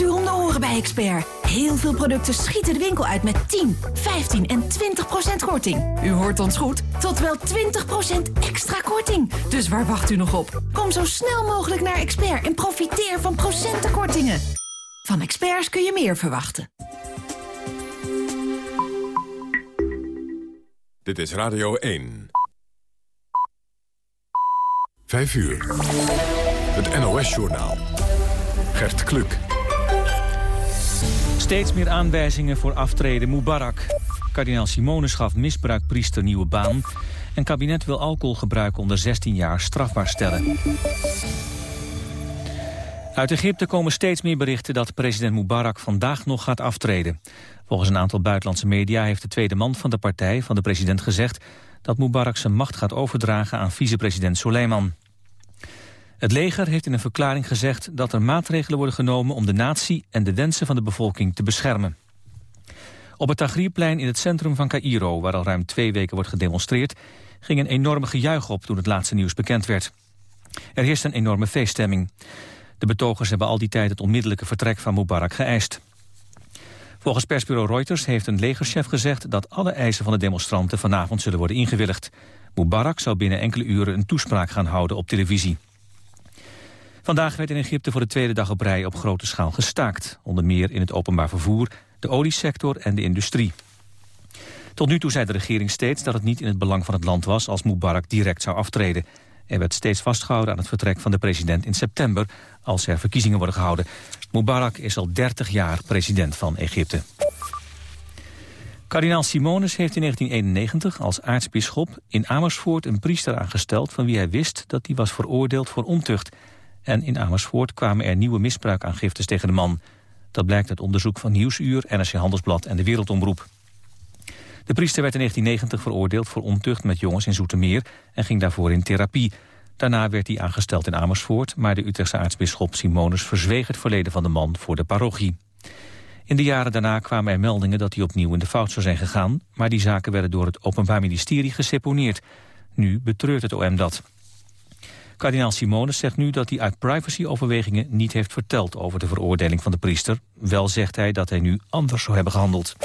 u om de oren bij Expert. Heel veel producten schieten de winkel uit met 10, 15 en 20 procent korting. U hoort ons goed, tot wel 20 procent extra korting. Dus waar wacht u nog op? Kom zo snel mogelijk naar Expert en profiteer van procentenkortingen. Van experts kun je meer verwachten. Dit is Radio 1. 5 uur. Het NOS-journaal. Gert Kluk. Steeds meer aanwijzingen voor aftreden Mubarak. Kardinaal Simonis gaf misbruikpriester nieuwe baan. En kabinet wil alcoholgebruik onder 16 jaar strafbaar stellen. Uit Egypte komen steeds meer berichten dat president Mubarak vandaag nog gaat aftreden. Volgens een aantal buitenlandse media heeft de tweede man van de partij van de president gezegd dat Mubarak zijn macht gaat overdragen aan vicepresident Soleiman. Het leger heeft in een verklaring gezegd dat er maatregelen worden genomen om de natie en de wensen van de bevolking te beschermen. Op het Tahrirplein in het centrum van Cairo, waar al ruim twee weken wordt gedemonstreerd, ging een enorme gejuich op toen het laatste nieuws bekend werd. Er heerst een enorme feeststemming. De betogers hebben al die tijd het onmiddellijke vertrek van Mubarak geëist. Volgens persbureau Reuters heeft een legerchef gezegd dat alle eisen van de demonstranten vanavond zullen worden ingewilligd. Mubarak zou binnen enkele uren een toespraak gaan houden op televisie. Vandaag werd in Egypte voor de tweede dag op rij op grote schaal gestaakt. Onder meer in het openbaar vervoer, de oliesector en de industrie. Tot nu toe zei de regering steeds dat het niet in het belang van het land was... als Mubarak direct zou aftreden. Er werd steeds vastgehouden aan het vertrek van de president in september... als er verkiezingen worden gehouden. Mubarak is al 30 jaar president van Egypte. Kardinaal Simonis heeft in 1991 als aartsbisschop in Amersfoort een priester aangesteld... van wie hij wist dat hij was veroordeeld voor ontucht... En in Amersfoort kwamen er nieuwe misbruikaangiftes tegen de man. Dat blijkt uit onderzoek van Nieuwsuur, NRC Handelsblad en de Wereldomroep. De priester werd in 1990 veroordeeld voor ontucht met jongens in Zoetermeer... en ging daarvoor in therapie. Daarna werd hij aangesteld in Amersfoort... maar de Utrechtse aartsbisschop Simonus verzweeg het verleden van de man voor de parochie. In de jaren daarna kwamen er meldingen dat hij opnieuw in de fout zou zijn gegaan... maar die zaken werden door het Openbaar Ministerie geseponeerd. Nu betreurt het OM dat. Kardinaal Simonis zegt nu dat hij uit privacyoverwegingen niet heeft verteld over de veroordeling van de priester. Wel zegt hij dat hij nu anders zou hebben gehandeld.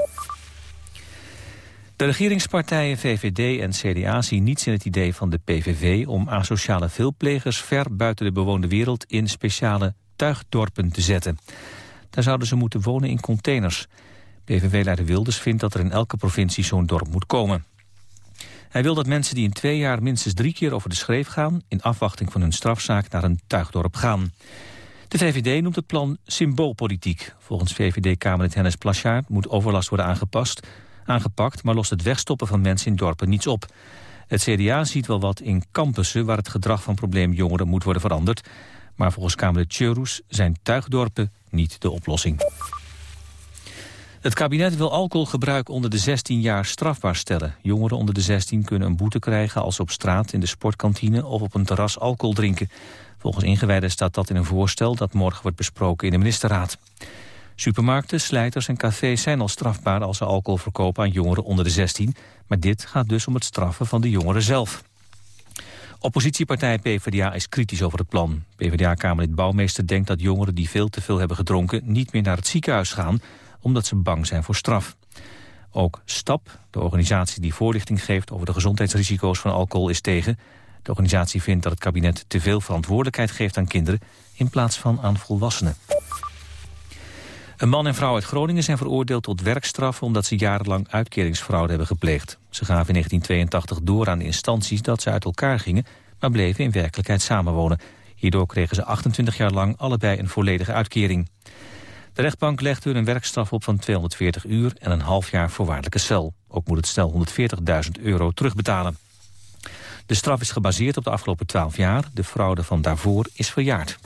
De regeringspartijen VVD en CDA zien niets in het idee van de PVV om asociale veelplegers ver buiten de bewoonde wereld in speciale tuigdorpen te zetten. Daar zouden ze moeten wonen in containers. PVV-leider Wilders vindt dat er in elke provincie zo'n dorp moet komen. Hij wil dat mensen die in twee jaar minstens drie keer over de schreef gaan... in afwachting van hun strafzaak naar een tuigdorp gaan. De VVD noemt het plan symboolpolitiek. Volgens VVD-Kamerlid Hennis Plaschaert moet overlast worden aangepast, aangepakt... maar lost het wegstoppen van mensen in dorpen niets op. Het CDA ziet wel wat in campussen waar het gedrag van probleemjongeren moet worden veranderd. Maar volgens Kamerlid Tjeurus zijn tuigdorpen niet de oplossing. Het kabinet wil alcoholgebruik onder de 16 jaar strafbaar stellen. Jongeren onder de 16 kunnen een boete krijgen als ze op straat, in de sportkantine of op een terras alcohol drinken. Volgens ingewijden staat dat in een voorstel dat morgen wordt besproken in de ministerraad. Supermarkten, slijters en cafés zijn al strafbaar als ze alcohol verkopen aan jongeren onder de 16. Maar dit gaat dus om het straffen van de jongeren zelf. Oppositiepartij PvdA is kritisch over het plan. PvdA-kamerlid Bouwmeester denkt dat jongeren die veel te veel hebben gedronken... niet meer naar het ziekenhuis gaan omdat ze bang zijn voor straf. Ook STAP, de organisatie die voorlichting geeft over de gezondheidsrisico's van alcohol, is tegen. De organisatie vindt dat het kabinet te veel verantwoordelijkheid geeft aan kinderen in plaats van aan volwassenen. Een man en vrouw uit Groningen zijn veroordeeld tot werkstraffen omdat ze jarenlang uitkeringsfraude hebben gepleegd. Ze gaven in 1982 door aan de instanties dat ze uit elkaar gingen, maar bleven in werkelijkheid samenwonen. Hierdoor kregen ze 28 jaar lang allebei een volledige uitkering. De rechtbank legt hun een werkstraf op van 240 uur en een half jaar voorwaardelijke cel. Ook moet het stel 140.000 euro terugbetalen. De straf is gebaseerd op de afgelopen 12 jaar. De fraude van daarvoor is verjaard.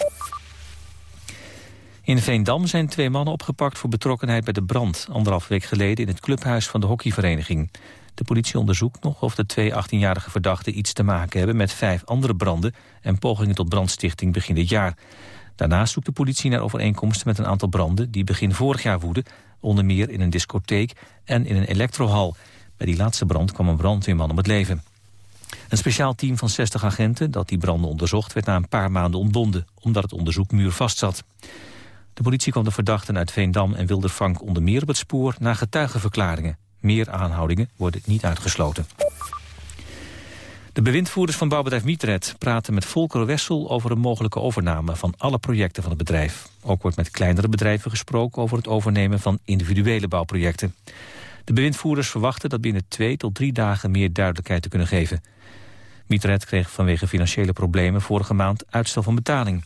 In Veendam zijn twee mannen opgepakt voor betrokkenheid bij de brand... anderhalf week geleden in het clubhuis van de hockeyvereniging. De politie onderzoekt nog of de twee 18-jarige verdachten iets te maken hebben... met vijf andere branden en pogingen tot brandstichting begin dit jaar. Daarnaast zoekt de politie naar overeenkomsten met een aantal branden... die begin vorig jaar woedden, onder meer in een discotheek en in een elektrohal. Bij die laatste brand kwam een brandweerman om het leven. Een speciaal team van 60 agenten dat die branden onderzocht... werd na een paar maanden ontbonden, omdat het onderzoek muurvast zat. De politie kwam de verdachten uit Veendam en Wildervank onder meer op het spoor na getuigenverklaringen. Meer aanhoudingen worden niet uitgesloten. De bewindvoerders van bouwbedrijf Mietred praten met Volker Wessel over een mogelijke overname van alle projecten van het bedrijf. Ook wordt met kleinere bedrijven gesproken over het overnemen van individuele bouwprojecten. De bewindvoerders verwachten dat binnen twee tot drie dagen meer duidelijkheid te kunnen geven. Mietred kreeg vanwege financiële problemen vorige maand uitstel van betaling.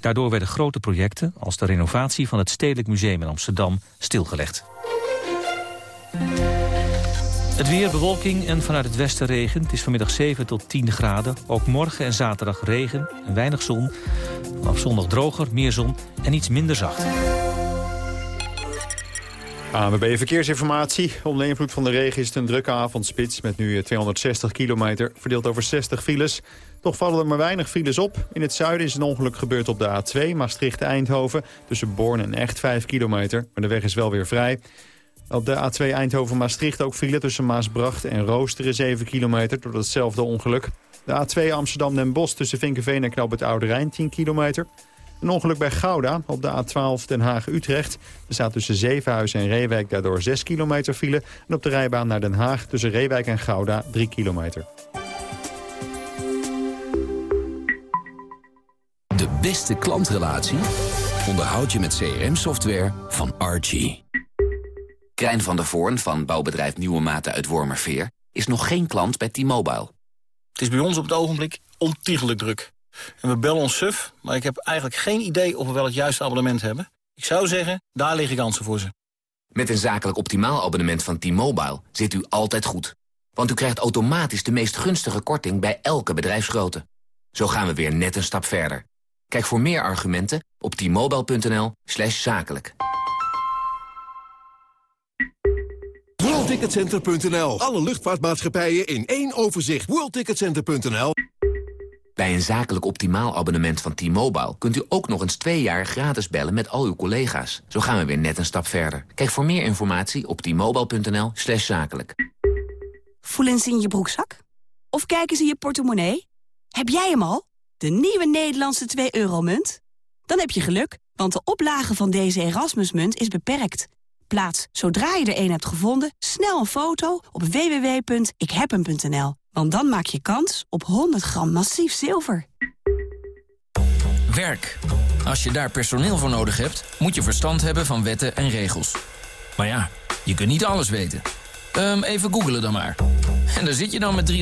Daardoor werden grote projecten, als de renovatie van het Stedelijk Museum in Amsterdam, stilgelegd. Het weer, bewolking en vanuit het westen regen. Het is vanmiddag 7 tot 10 graden. Ook morgen en zaterdag regen en weinig zon. Vanaf zondag droger, meer zon en iets minder zacht. ANWB Verkeersinformatie. Onder invloed van de regen is het een drukke avondspits... met nu 260 kilometer, verdeeld over 60 files. Toch vallen er maar weinig files op. In het zuiden is een ongeluk gebeurd op de A2, Maastricht-Eindhoven... tussen Born en Echt 5 kilometer, maar de weg is wel weer vrij. Op de A2 Eindhoven-Maastricht ook file tussen Maasbracht en Roosteren 7 kilometer... door datzelfde ongeluk. De A2 Amsterdam-Den Bosch tussen Vinkenveen en Knoop het Oude Rijn 10 kilometer... Een ongeluk bij Gouda op de A12 Den Haag-Utrecht. Er staat tussen Zevenhuizen en Reewijk daardoor 6 kilometer file. En op de rijbaan naar Den Haag tussen Reewijk en Gouda 3 kilometer. De beste klantrelatie onderhoud je met CRM-software van Archie. Krijn van der Voorn van bouwbedrijf Nieuwe Maten uit Wormerveer... is nog geen klant bij T-Mobile. Het is bij ons op het ogenblik ontiegelijk druk. En we bellen ons suf, maar ik heb eigenlijk geen idee of we wel het juiste abonnement hebben. Ik zou zeggen, daar liggen kansen voor ze. Met een zakelijk optimaal abonnement van T-Mobile zit u altijd goed. Want u krijgt automatisch de meest gunstige korting bij elke bedrijfsgrootte. Zo gaan we weer net een stap verder. Kijk voor meer argumenten op t-mobile.nl slash zakelijk. WorldTicketCenter.nl. Alle luchtvaartmaatschappijen in één overzicht. WorldTicketCenter.nl. Bij een zakelijk optimaal abonnement van T-Mobile... kunt u ook nog eens twee jaar gratis bellen met al uw collega's. Zo gaan we weer net een stap verder. Kijk voor meer informatie op t-mobile.nl slash zakelijk. Voelen ze in je broekzak? Of kijken ze in je portemonnee? Heb jij hem al? De nieuwe Nederlandse 2-euro-munt? Dan heb je geluk, want de oplage van deze Erasmusmunt is beperkt. Plaats, zodra je er een hebt gevonden, snel een foto op www.ikhebhem.nl. Want dan maak je kans op 100 gram massief zilver. Werk. Als je daar personeel voor nodig hebt, moet je verstand hebben van wetten en regels. Maar ja, je kunt niet alles weten. Um, even googelen dan maar. En daar zit je dan met 346.978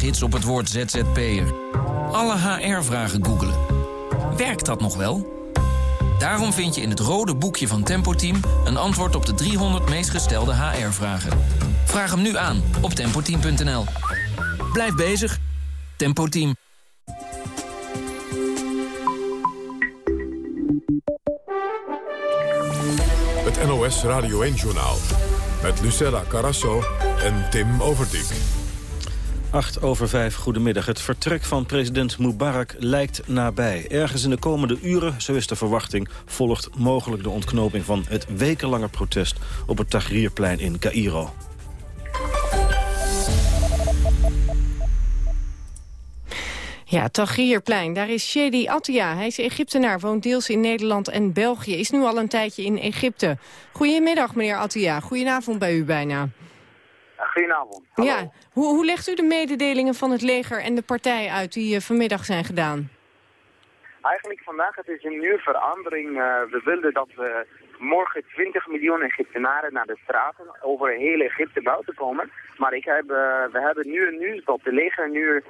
hits op het woord ZZP'er. Alle HR-vragen googelen. Werkt dat nog wel? Daarom vind je in het rode boekje van Tempo Team... een antwoord op de 300 meest gestelde HR-vragen. Vraag hem nu aan op tempoteam.nl. Blijf bezig. Tempo Team. Het NOS Radio 1-journaal. Met Lucella Carasso en Tim Overdijk. 8 over 5, goedemiddag. Het vertrek van president Mubarak lijkt nabij. Ergens in de komende uren, zo is de verwachting... volgt mogelijk de ontknoping van het wekenlange protest... op het Tahrirplein in Cairo. Ja, Tahrirplein, daar is Shedi Attia. Hij is Egyptenaar, woont deels in Nederland en België. Is nu al een tijdje in Egypte. Goedemiddag, meneer Attia. Goedenavond bij u bijna. Goedenavond. Hallo. Ja, hoe, hoe legt u de mededelingen van het leger en de partij uit die uh, vanmiddag zijn gedaan? Eigenlijk vandaag, het is een nieuwe verandering. Uh, we wilden dat we morgen 20 miljoen Egyptenaren naar de straten over heel Egypte buiten komen. Maar ik heb, uh, we hebben nu nieuws dat de leger nu,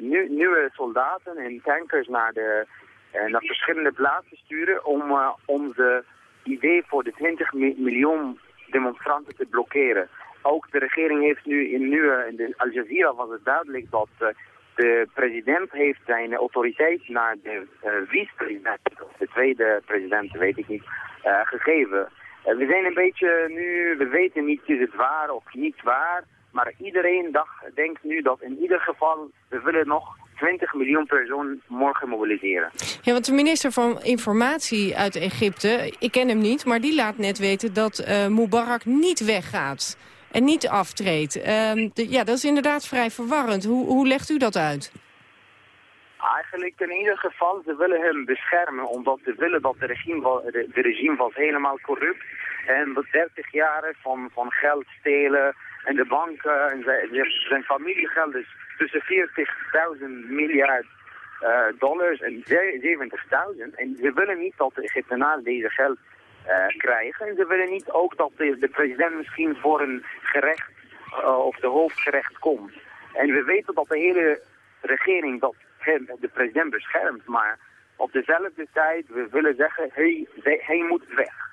nu nieuwe soldaten en tankers naar, de, naar verschillende plaatsen sturen om onze idee voor de 20 miljoen demonstranten te blokkeren ook de regering heeft nu in, nu, eh, in Al Jazeera was het duidelijk dat uh, de president heeft zijn autoriteit naar de uh, vice-president, de tweede president, weet ik niet, uh, gegeven. we zijn een beetje nu, we weten niet is het waar of niet waar, maar iedereen dacht, denkt nu dat in ieder geval, we willen nog 20 miljoen personen morgen mobiliseren. Ja, want de minister van Informatie uit Egypte, ik ken hem niet, maar die laat net weten dat Mubarak niet weggaat en niet aftreedt. Um, ja, dat is inderdaad vrij verwarrend. Hoe, hoe legt u dat uit? Eigenlijk in ieder geval, ze willen hem beschermen, omdat ze willen dat de regime, wa- de, de regime was helemaal corrupt. En dat 30 jaar van, van geld stelen en de banken en zijn, zijn familiegeld is tussen 40.000 miljard eh, dollars en ze- 70.000. En ze willen niet dat de Egyptenaren deze geld krijgen. En ze willen niet ook dat de, de president misschien voor een gerecht eh, of de hoofdgerecht komt. En we weten dat de hele regering dat hem, de president beschermt. Maar op dezelfde tijd, we willen zeggen, hij, hij moet weg.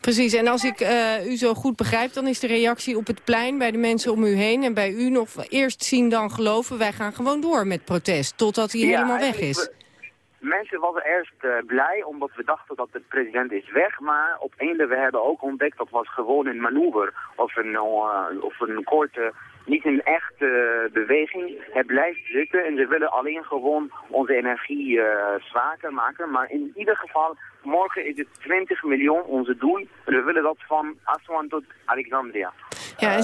Precies, en als ik eh, u zo goed begrijp... dan is de reactie op het plein bij de mensen om u heen... en bij u nog eerst zien dan geloven... wij gaan gewoon door met protest, totdat hij Ja, helemaal weg is. Mensen waren eerst eh, blij omdat we dachten dat de president is weg, maar op einde we hebben ook ontdekt dat was gewoon een manoeuvre of een, eh, of een korte, niet een echte eh, beweging. Het blijft zitten en ze willen alleen gewoon onze energie zwaker maken. Maar in ieder geval, morgen is het 20 miljoen onze doel. En we willen dat van Aswan tot Alexandria. Ja,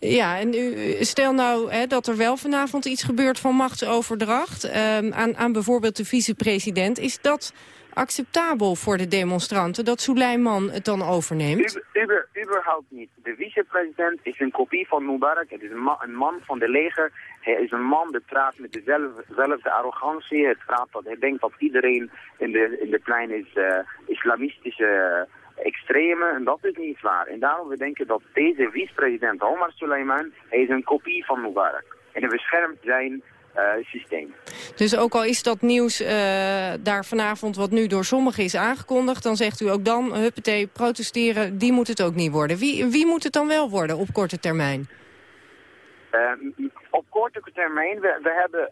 ja, en u, stel nou hè, dat er wel vanavond iets gebeurt van machtsoverdracht... ehm, aan, aan bijvoorbeeld de vicepresident. Is dat acceptabel voor de demonstranten, dat Suleiman het dan overneemt? Uber, überhaupt niet. De vicepresident is een kopie van Mubarak. Het is een, ma- een man van de leger. Hij is een man die praat met dezelfde arrogantie. Hij, praat dat, hij denkt dat iedereen in de, in de plein is eh, islamistische extreme. En dat is niet waar. En daarom we denken dat deze vicepresident Omar Suleiman, hij is een kopie van Mubarak. En hij beschermt zijn uh, systeem. Dus ook al is dat nieuws uh, daar vanavond wat nu door sommigen is aangekondigd... dan zegt u ook dan, huppatee, protesteren, die moet het ook niet worden. Wie, wie moet het dan wel worden op korte termijn? Uh, op korte termijn, we, we hebben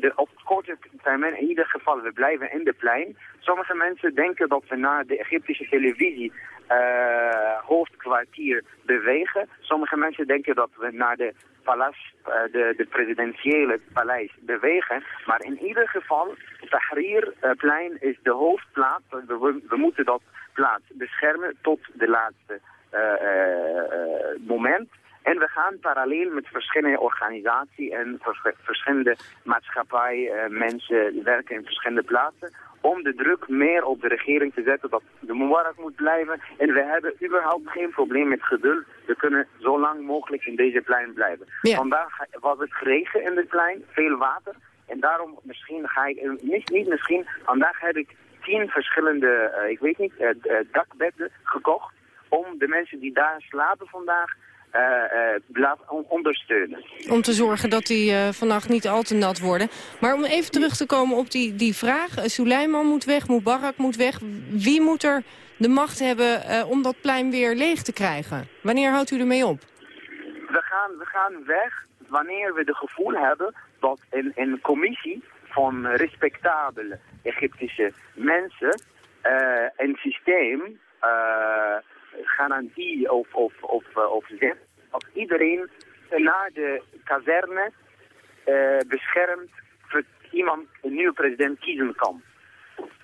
de, op korte termijn in ieder geval, we blijven in de plein. Sommige mensen denken dat we naar de Egyptische televisie uh, hoofdkwartier bewegen. Sommige mensen denken dat we naar de palace, de, de presidentiële paleis bewegen. Maar in ieder geval, Tahrirplein is de hoofdplaats. We, we moeten dat plaats beschermen tot de laatste uh, moment. En we gaan parallel met verschillende organisaties en vers verschillende maatschappijen, uh, mensen werken in verschillende plaatsen, om de druk meer op de regering te zetten dat de Mubarak moet blijven. En we hebben überhaupt geen probleem met geduld. We kunnen zo lang mogelijk in deze plein blijven. Ja. Vandaag was het regen in het plein, veel water. En daarom misschien ga ik, niet, niet misschien, vandaag heb ik tien verschillende, uh, ik weet niet, uh, dakbedden gekocht om de mensen die daar slapen vandaag uh, uh, ondersteunen. Om te zorgen dat die uh, vannacht niet al te nat worden. Maar om even terug te komen op die, die vraag. Suleiman moet weg, Mubarak moet weg. Wie moet er de macht hebben om dat plein weer leeg te krijgen? Wanneer houdt u ermee op? We gaan, we gaan weg wanneer we het gevoel hebben dat een, een commissie van respectabele Egyptische mensen een systeem garantie of, of, of, of zet dat iedereen naar de kazerne uh, beschermd voor iemand een nieuwe president kiezen kan.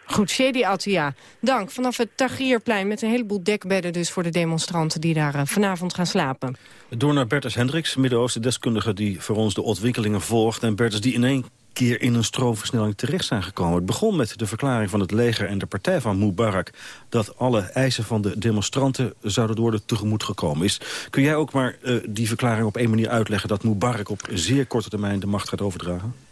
Goed, Shedi Atia, dank. Vanaf het Tahrirplein met een heleboel dekbedden dus voor de demonstranten die daar uh, vanavond gaan slapen. Door naar Bertus Hendricks, Midden-Oosten-deskundige die voor ons de ontwikkelingen volgt. En Bertus die in één keer in een stroomversnelling terecht zijn gekomen. Het begon met de verklaring van het leger en de partij van Mubarak... dat alle eisen van de demonstranten zouden worden tegemoet gekomen is. Kun jij ook maar uh, die verklaring op één manier uitleggen... dat Mubarak op zeer korte termijn de macht gaat overdragen?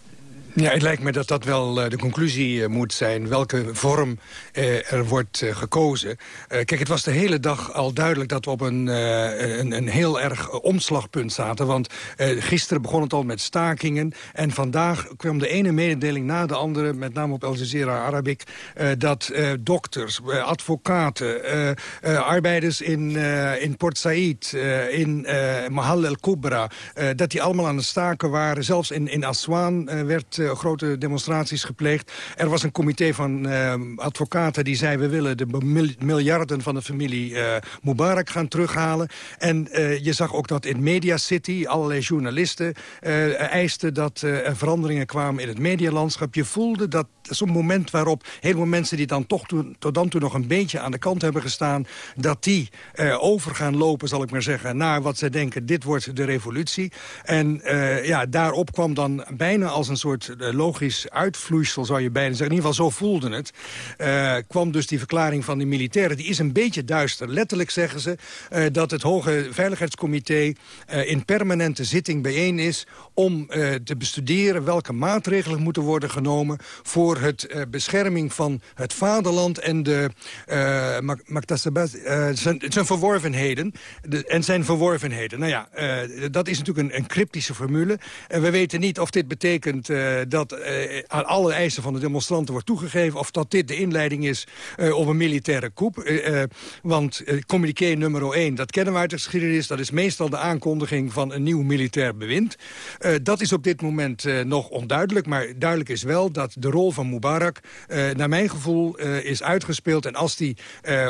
Ja, het lijkt me dat dat wel uh, de conclusie uh, moet zijn. Welke vorm uh, er wordt gekozen. kijk, het was de hele dag al duidelijk dat we op een, een, een, heel erg omslagpunt zaten. Want gisteren begon het al met stakingen. En vandaag kwam de ene mededeling na de andere, met name op Al Jazeera Arabic... dat dokters, advocaten, arbeiders in, in Port Said, in Mahal el-Kubra... dat die allemaal aan het staken waren. Zelfs in, in Aswan werd uh, grote demonstraties gepleegd. Er was een comité van uh, advocaten die zei... we willen de miljarden van de familie uh, Mubarak gaan terughalen. En je zag ook dat in Media City allerlei journalisten eisten... dat er veranderingen kwamen in het medialandschap. Je voelde dat zo'n moment waarop heel veel mensen... die dan toch tot dan toe nog een beetje aan de kant hebben gestaan... dat die over gaan lopen, zal ik maar zeggen... naar wat zij denken, dit wordt de revolutie. En ja, daarop kwam dan bijna als een soort soort logisch uitvloeisel, zou je bijna zeggen. In ieder geval, zo voelde het. kwam dus die verklaring van die militairen. Die is een beetje duister. Letterlijk zeggen ze dat het Hoge Veiligheidscomité... in permanente zitting bijeen is om te bestuderen... welke maatregelen moeten worden genomen... voor het bescherming van het vaderland en de, zijn, zijn verworvenheden. De, en zijn verworvenheden. Nou ja, dat is natuurlijk een, een cryptische formule. En we weten niet of dit betekent dat uh, aan alle eisen van de demonstranten wordt toegegeven... of dat dit de inleiding is uh, op een militaire coup. want communiqué nummer 1, dat kennen we uit de geschiedenis... dat is meestal de aankondiging van een nieuw militair bewind. dat is op dit moment nog onduidelijk. Maar duidelijk is wel dat de rol van Mubarak... naar mijn gevoel is uitgespeeld. En als die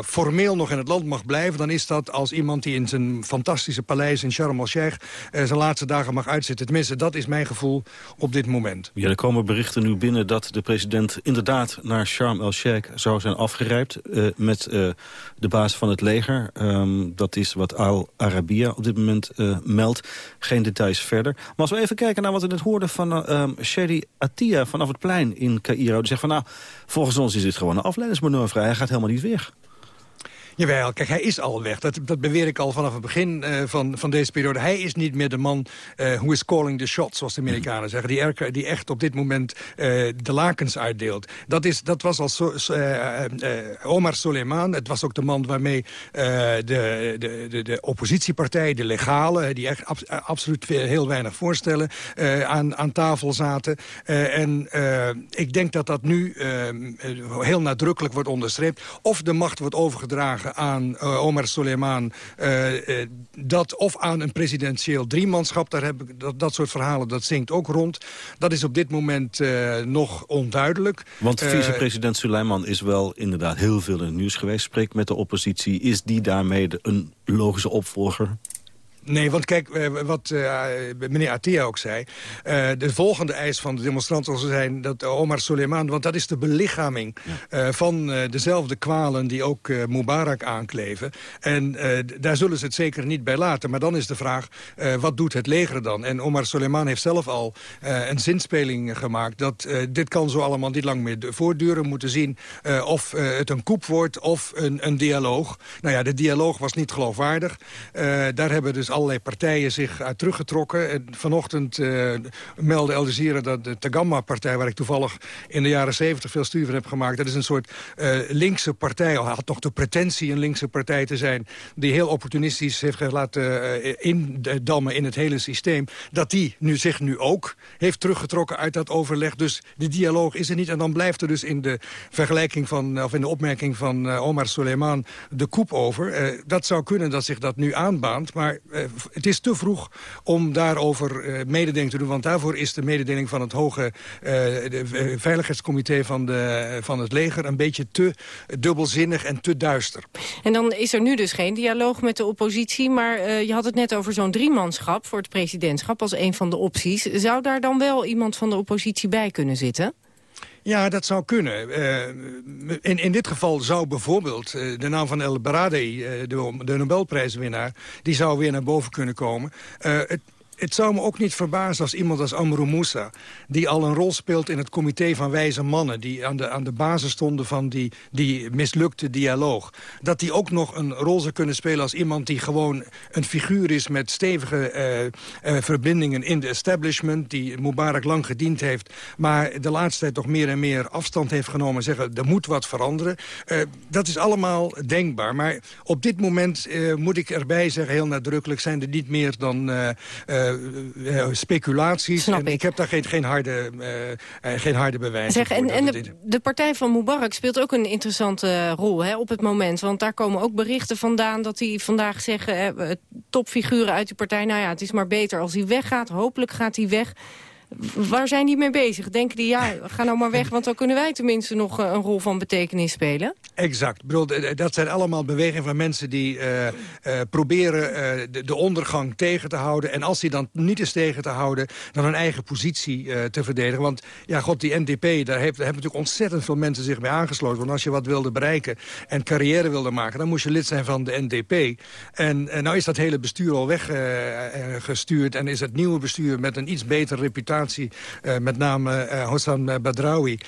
formeel nog in het land mag blijven... dan is dat als iemand die in zijn fantastische paleis in Sharm el-Sheikh... zijn laatste dagen mag uitzitten. Tenminste, dat is mijn gevoel op dit moment. Ja, er komen berichten nu binnen dat de president inderdaad naar Sharm el-Sheikh zou zijn afgerijpt uh, met uh, de baas van het leger. Um, dat is wat Al Arabiya op dit moment uh, meldt. Geen details verder. Maar als we even kijken naar wat we net hoorden van um, Shady Attia vanaf het plein in Cairo. Die zegt van nou, volgens ons is dit gewoon een afleidingsmanoeuvre. Hij gaat helemaal niet weg. Jawel, kijk, hij is al weg. Dat, dat beweer ik al vanaf het begin uh, van, van deze periode. Hij is niet meer de man uh, who is calling the shots, zoals de Amerikanen zeggen. Die, die echt op dit moment uh, de lakens uitdeelt. Dat, is, dat was al so, Omar Soleiman. Het was ook de man waarmee de, de, de, de oppositiepartij, de legale... die echt ab, absoluut heel weinig voorstellen, aan, aan tafel zaten. en ik denk dat dat nu heel nadrukkelijk wordt onderstreept. Of de macht wordt overgedragen aan uh, Omar Soleiman... Uh, uh, dat of aan een presidentieel driemanschap, daar heb ik, dat, dat soort verhalen, dat zingt ook rond. Dat is op dit moment nog onduidelijk. Want vicepresident Soleiman is wel inderdaad heel veel in het nieuws geweest. Spreekt met de oppositie. Is die daarmee een logische opvolger? Nee, want kijk, eh, wat uh, meneer Attia ook zei... Uh, de volgende eis van de demonstranten zal zijn dat Omar Soleiman... want dat is de belichaming uh, van dezelfde kwalen die ook Mubarak aankleven. En daar zullen ze het zeker niet bij laten. Maar dan is de vraag, wat doet het leger dan? En Omar Soleiman heeft zelf al een zinspeling gemaakt... dat dit kan zo allemaal niet lang meer voortduren. moeten zien of het een koep wordt of een, een dialoog. Nou ja, de dialoog was niet geloofwaardig. daar hebben dus allerlei partijen zich uit teruggetrokken. En vanochtend uh, meldde El Jazeera dat de Tagamma-partij... waar ik toevallig in de jaren 70 veel studie van heb gemaakt... dat is een soort uh, linkse partij, al had nog de pretentie een linkse partij te zijn... die heel opportunistisch heeft laten uh, indammen in het hele systeem... dat die nu zich nu ook heeft teruggetrokken uit dat overleg. Dus de dialoog is er niet. En dan blijft er dus in de vergelijking van... of in de opmerking van Omar Soleiman de koep over. dat zou kunnen dat zich dat nu aanbaant. Maar het is te vroeg om daarover uh, mededeling te doen. Want daarvoor is de mededeling van het hoge de, veiligheidscomité van, de, van het leger... een beetje te dubbelzinnig en te duister. En dan is er nu dus geen dialoog met de oppositie. Maar je had het net over zo'n driemanschap voor het presidentschap... als een van de opties. Zou daar dan wel iemand van de oppositie bij kunnen zitten? Ja, dat zou kunnen. Uh, in, in dit geval zou bijvoorbeeld uh, de naam van El Baradei, uh, de, de Nobelprijswinnaar... die zou weer naar boven kunnen komen. het, het zou me ook niet verbazen als iemand als Amrou Moussa... die al een rol speelt in het comité van wijze mannen... die aan de, aan de basis stonden van die, die mislukte dialoog... dat die ook nog een rol zou kunnen spelen als iemand die gewoon een figuur is... met stevige uh, uh, verbindingen in de establishment... die Mubarak lang gediend heeft... maar de laatste tijd toch meer en meer afstand heeft genomen... en zeggen, er moet wat veranderen. Uh, dat is allemaal denkbaar. Maar op dit moment moet ik erbij zeggen, heel nadrukkelijk... zijn er niet meer dan uh, speculaties. Snap en ik. ik heb daar geen, geen, harde, uh, geen harde bewijzen zeg, En, en de, de, partij van Mubarak speelt ook een interessante rol hè, op het moment. Want daar komen ook berichten vandaan dat hij vandaag zeggen... topfiguren uit die partij, nou ja, het is maar beter als hij weggaat. Hopelijk gaat hij weg. Waar zijn die mee bezig? Denken die, ja, ga nou maar weg, want dan kunnen wij tenminste nog een rol van betekenis spelen? Exact. bedoel, dat zijn allemaal bewegingen van mensen die uh, uh, proberen de, de, ondergang tegen te houden. En als die dan niet is tegen te houden, dan hun eigen positie te verdedigen. Want ja, god, die NDP, daar, heeft, hebben natuurlijk ontzettend veel mensen zich bij aangesloten. Want als je wat wilde bereiken en carrière wilde maken, dan moest je lid zijn van de NDP. En nou is dat hele bestuur al weggestuurd en is het nieuwe bestuur met een iets betere reputatie situatie. met name Hossan Badrawi,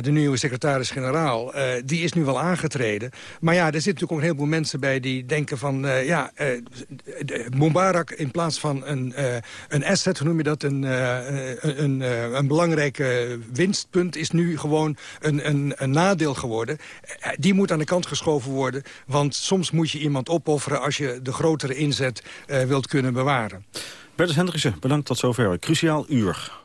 de nieuwe secretaris-generaal. die is nu wel aangetreden. Maar ja, er zitten natuurlijk ook een heleboel mensen bij die denken van... ja, Mubarak in plaats van een, een asset, hoe noem je dat? Een, een, een, belangrijke winstpunt is nu gewoon een, een, nadeel geworden. Die moet aan de kant geschoven worden. Want soms moet je iemand opofferen als je de grotere inzet wilt kunnen bewaren. Bertus Hendriksen, bedankt tot zover. Cruciaal uur.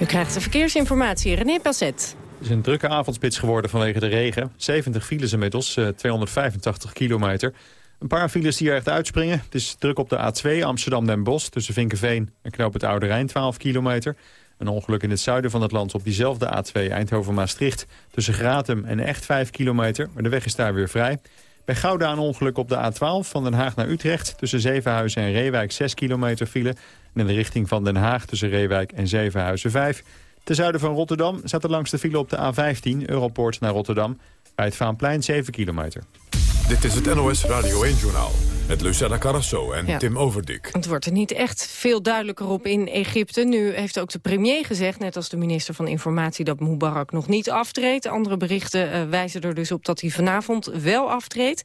U krijgt de verkeersinformatie. René Passet. Het is een drukke avondspits geworden vanwege de regen. 70 files inmiddels, 285 eh, kilometer. Een paar files die er echt uitspringen. Het is druk op de A2 Amsterdam-Den Bosch... tussen Vinkenveen en Knoop het Oude Rijn, 12 kilometer. Een ongeluk in het zuiden van het land op diezelfde A2 Eindhoven-Maastricht... tussen Gratum en Echt 5 kilometer, maar de weg is daar weer vrij. Bij Gouda een ongeluk op de A12 van Den Haag naar Utrecht... tussen Zevenhuizen en Reewijk 6 kilometer file. In de richting van Den Haag tussen Reewijk en Zevenhuizen 5. Ten zuiden van Rotterdam staat er langs de file op de A15, Europoort naar Rotterdam. Bij het Vaanplein 7 kilometer. Dit is het NOS Radio 1-journaal met Lucella Carrasso en Tim Overdik. Het wordt er niet echt veel duidelijker op in Egypte. Nu heeft ook de premier gezegd, net als de minister van Informatie... dat Mubarak nog niet aftreedt. Andere berichten uh, wijzen er dus op dat hij vanavond wel aftreedt.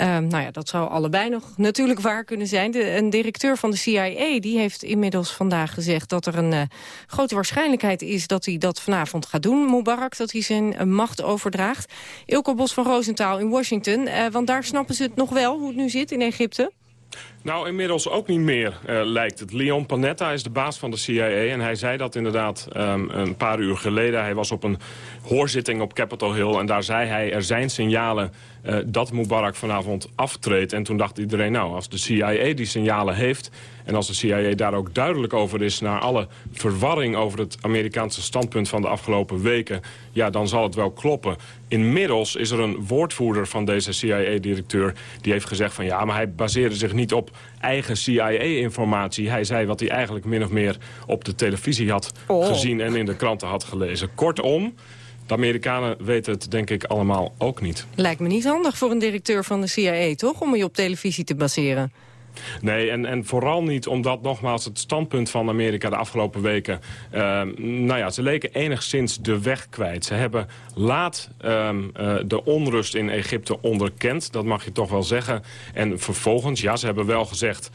Uh, nou ja, dat zou allebei nog natuurlijk waar kunnen zijn. De, een directeur van de CIA die heeft inmiddels vandaag gezegd... dat er een uh, grote waarschijnlijkheid is dat hij dat vanavond gaat doen, Mubarak. Dat hij zijn uh, macht overdraagt. Ilko Bos van Roosentaal in Washington. want daar snappen ze het nog wel, hoe het nu zit in Egypte? Nou, inmiddels ook niet meer, uh, lijkt het. Leon Panetta is de baas van de CIA en hij zei dat inderdaad um, een paar uur geleden. Hij was op een hoorzitting op Capitol Hill en daar zei hij... er zijn signalen uh, dat Mubarak vanavond aftreedt. En toen dacht iedereen, nou, als de CIA die signalen heeft... en als de CIA daar ook duidelijk over is... naar alle verwarring over het Amerikaanse standpunt van de afgelopen weken... ja, dan zal het wel kloppen. Inmiddels is er een woordvoerder van deze CIA-directeur... die heeft gezegd van ja, maar hij baseerde zich niet op eigen CIA-informatie. Hij zei wat hij eigenlijk min of meer op de televisie had oh. gezien... en in de kranten had gelezen. Kortom... De Amerikanen weten het denk ik allemaal ook niet. Lijkt me niet handig voor een directeur van de CIA, toch? Om je op televisie te baseren. Nee, en, en vooral niet omdat nogmaals het standpunt van Amerika de afgelopen weken... Uh, nou ja, ze leken enigszins de weg kwijt. Ze hebben laat um, uh, de onrust in Egypte onderkend, dat mag je toch wel zeggen. En vervolgens, ja, ze hebben wel gezegd...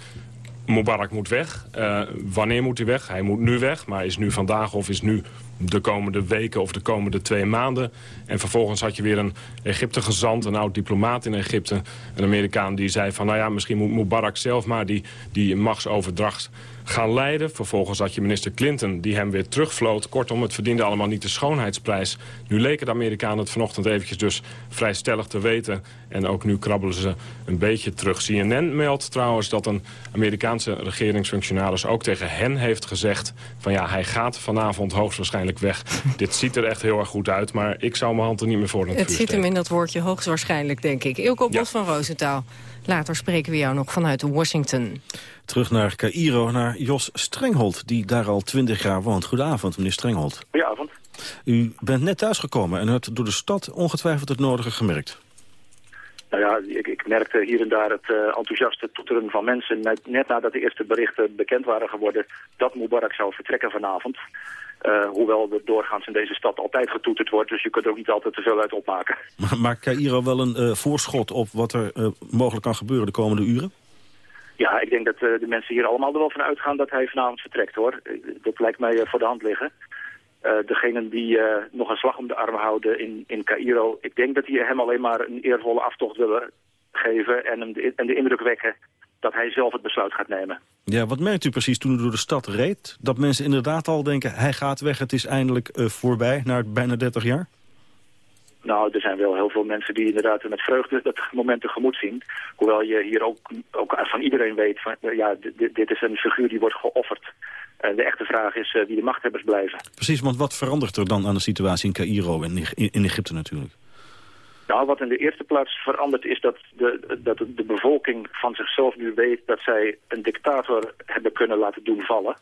Mubarak moet weg. Uh, wanneer moet hij weg? Hij moet nu weg, maar is nu vandaag of is nu de komende weken of de komende twee maanden. En vervolgens had je weer een Egypte gezant, een oud diplomaat in Egypte. Een Amerikaan die zei van, nou ja, misschien moet Mubarak zelf maar die, die machtsoverdracht gaan leiden. Vervolgens had je minister Clinton die hem weer terugvloot. Kortom, het verdiende allemaal niet de schoonheidsprijs. Nu leken de Amerikanen het vanochtend eventjes dus vrij stellig te weten. En ook nu krabbelen ze een beetje terug. CNN meldt trouwens dat een Amerikaanse regeringsfunctionaris ook tegen hen heeft gezegd... van ja, hij gaat vanavond hoogstwaarschijnlijk weg. Dit ziet er echt heel erg goed uit, maar ik zou mijn hand er niet meer voor Het zit hem in dat woordje hoogstwaarschijnlijk, denk ik. Ilko Bos van Roosentaal. Later spreken we jou nog vanuit Washington. Terug naar Cairo, naar Jos Strenghold, die daar al twintig jaar woont. Goedenavond, meneer Strenghold. Goedenavond. U bent net thuisgekomen en hebt door de stad ongetwijfeld het nodige gemerkt. Nou ja, ik, ik merkte hier en daar het uh, enthousiaste toeteren van mensen... Net, net, nadat de eerste berichten bekend waren geworden... dat Mubarak zou vertrekken vanavond. Uh, hoewel er doorgaans in deze stad altijd getoeterd wordt... dus je kunt er ook niet altijd te veel uit opmaken. Maar maakt Cairo wel een uh, voorschot op wat er mogelijk kan gebeuren de komende uren? Ja, ik denk dat de mensen hier allemaal er wel van uitgaan dat hij vanavond vertrekt, hoor. Dat lijkt mij voor de hand liggen. Degenen die nog een slag om de arm houden in, in Cairo... ik denk dat die hem alleen maar een eervolle aftocht willen geven... en, hem de, en de indruk wekken dat hij zelf het besluit gaat nemen. Ja, wat merkt u precies toen u door de stad reed? Dat mensen inderdaad al denken, hij gaat weg, het is eindelijk uh, voorbij, na bijna 30 jaar? Nou, er zijn wel heel veel mensen die inderdaad met vreugde dat moment tegemoet zien. Hoewel je hier ook, ook van iedereen weet, van, ja, dit is een figuur die wordt geofferd. De echte vraag is uh, wie de machthebbers blijven. Precies, want wat verandert er dan aan de situatie in Cairo en in, in Egypte natuurlijk? Nou, wat in de eerste plaats verandert is dat de, dat de bevolking van zichzelf nu weet dat zij een dictator hebben kunnen laten doen vallen.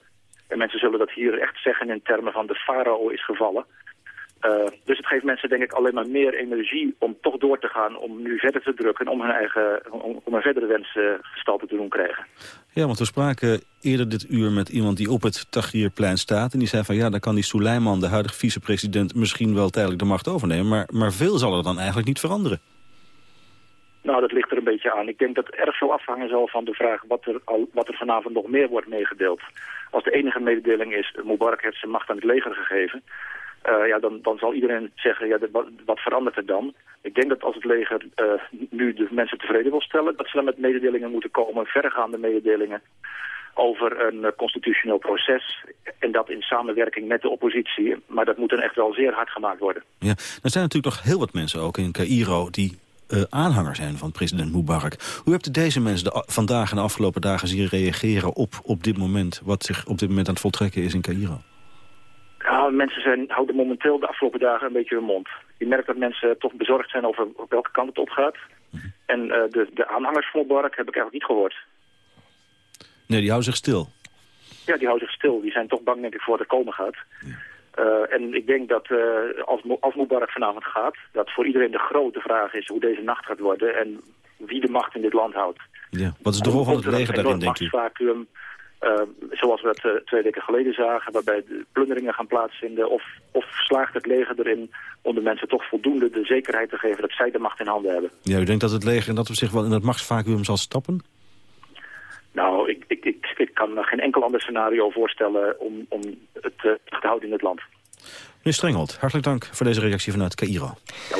En mensen zullen dat hier echt zeggen in termen van de farao is gevallen. Uh, dus het geeft mensen denk ik alleen maar meer energie om toch door te gaan, om nu verder te drukken, om hun eigen, om, om een verdere wens uh, gestalte te doen krijgen. Ja, want we spraken eerder dit uur met iemand die op het Tahrirplein staat en die zei van ja, dan kan die Suleiman, de huidige vicepresident, misschien wel tijdelijk de macht overnemen, maar, maar veel zal er dan eigenlijk niet veranderen. Nou, dat ligt er een beetje aan. Ik denk dat het erg veel afhangen zal van de vraag wat er, al, wat er vanavond nog meer wordt meegedeeld. Als de enige mededeling is, Mubarak heeft zijn macht aan het leger gegeven... Uh, ja, dan, dan zal iedereen zeggen, ja, wat, wat, verandert er dan? Ik denk dat als het leger uh, nu de mensen tevreden wil stellen... dat ze dan met mededelingen moeten komen, verregaande mededelingen... over een uh, constitutioneel proces en dat in samenwerking met de oppositie. Maar dat moet dan echt wel zeer hard gemaakt worden. Ja, er zijn natuurlijk nog heel wat mensen ook in Cairo... die aanhanger zijn van president Mubarak. Hoe hebt deze mensen de, vandaag en de afgelopen dagen zien reageren op, op dit moment... wat zich op dit moment aan het voltrekken is in Cairo? Ja, mensen zijn, houden momenteel de afgelopen dagen een beetje hun mond. Je merkt dat mensen toch bezorgd zijn over op welke kant het opgaat. Mm En uh, de, de aanhangers van Mubarak heb ik eigenlijk niet gehoord. Nee, die houden zich stil. Ja, die houden zich stil. Die zijn toch bang, denk ik, voor wat er komen gaat. Ja. Uh, en ik denk dat uh, als, als Mubarak vanavond gaat... dat voor iedereen de grote vraag is hoe deze nacht gaat worden... en wie de macht in dit land houdt. Ja. Wat is de rol van het leger daarin, denkt u? Uh, zoals we het twee weken geleden zagen... waarbij de plunderingen gaan plaatsvinden... Of, of slaagt het leger erin om de mensen toch voldoende de zekerheid te geven... dat zij de macht in handen hebben. Ja, u denkt dat het leger in dat zich wel in het machtsvacuüm zal stappen? Nou, ik, ik, ik, ik kan me geen enkel ander scenario voorstellen om, om het uh, te houden in het land. Meneer Strenghold, hartelijk dank voor deze reactie vanuit Cairo. Ja,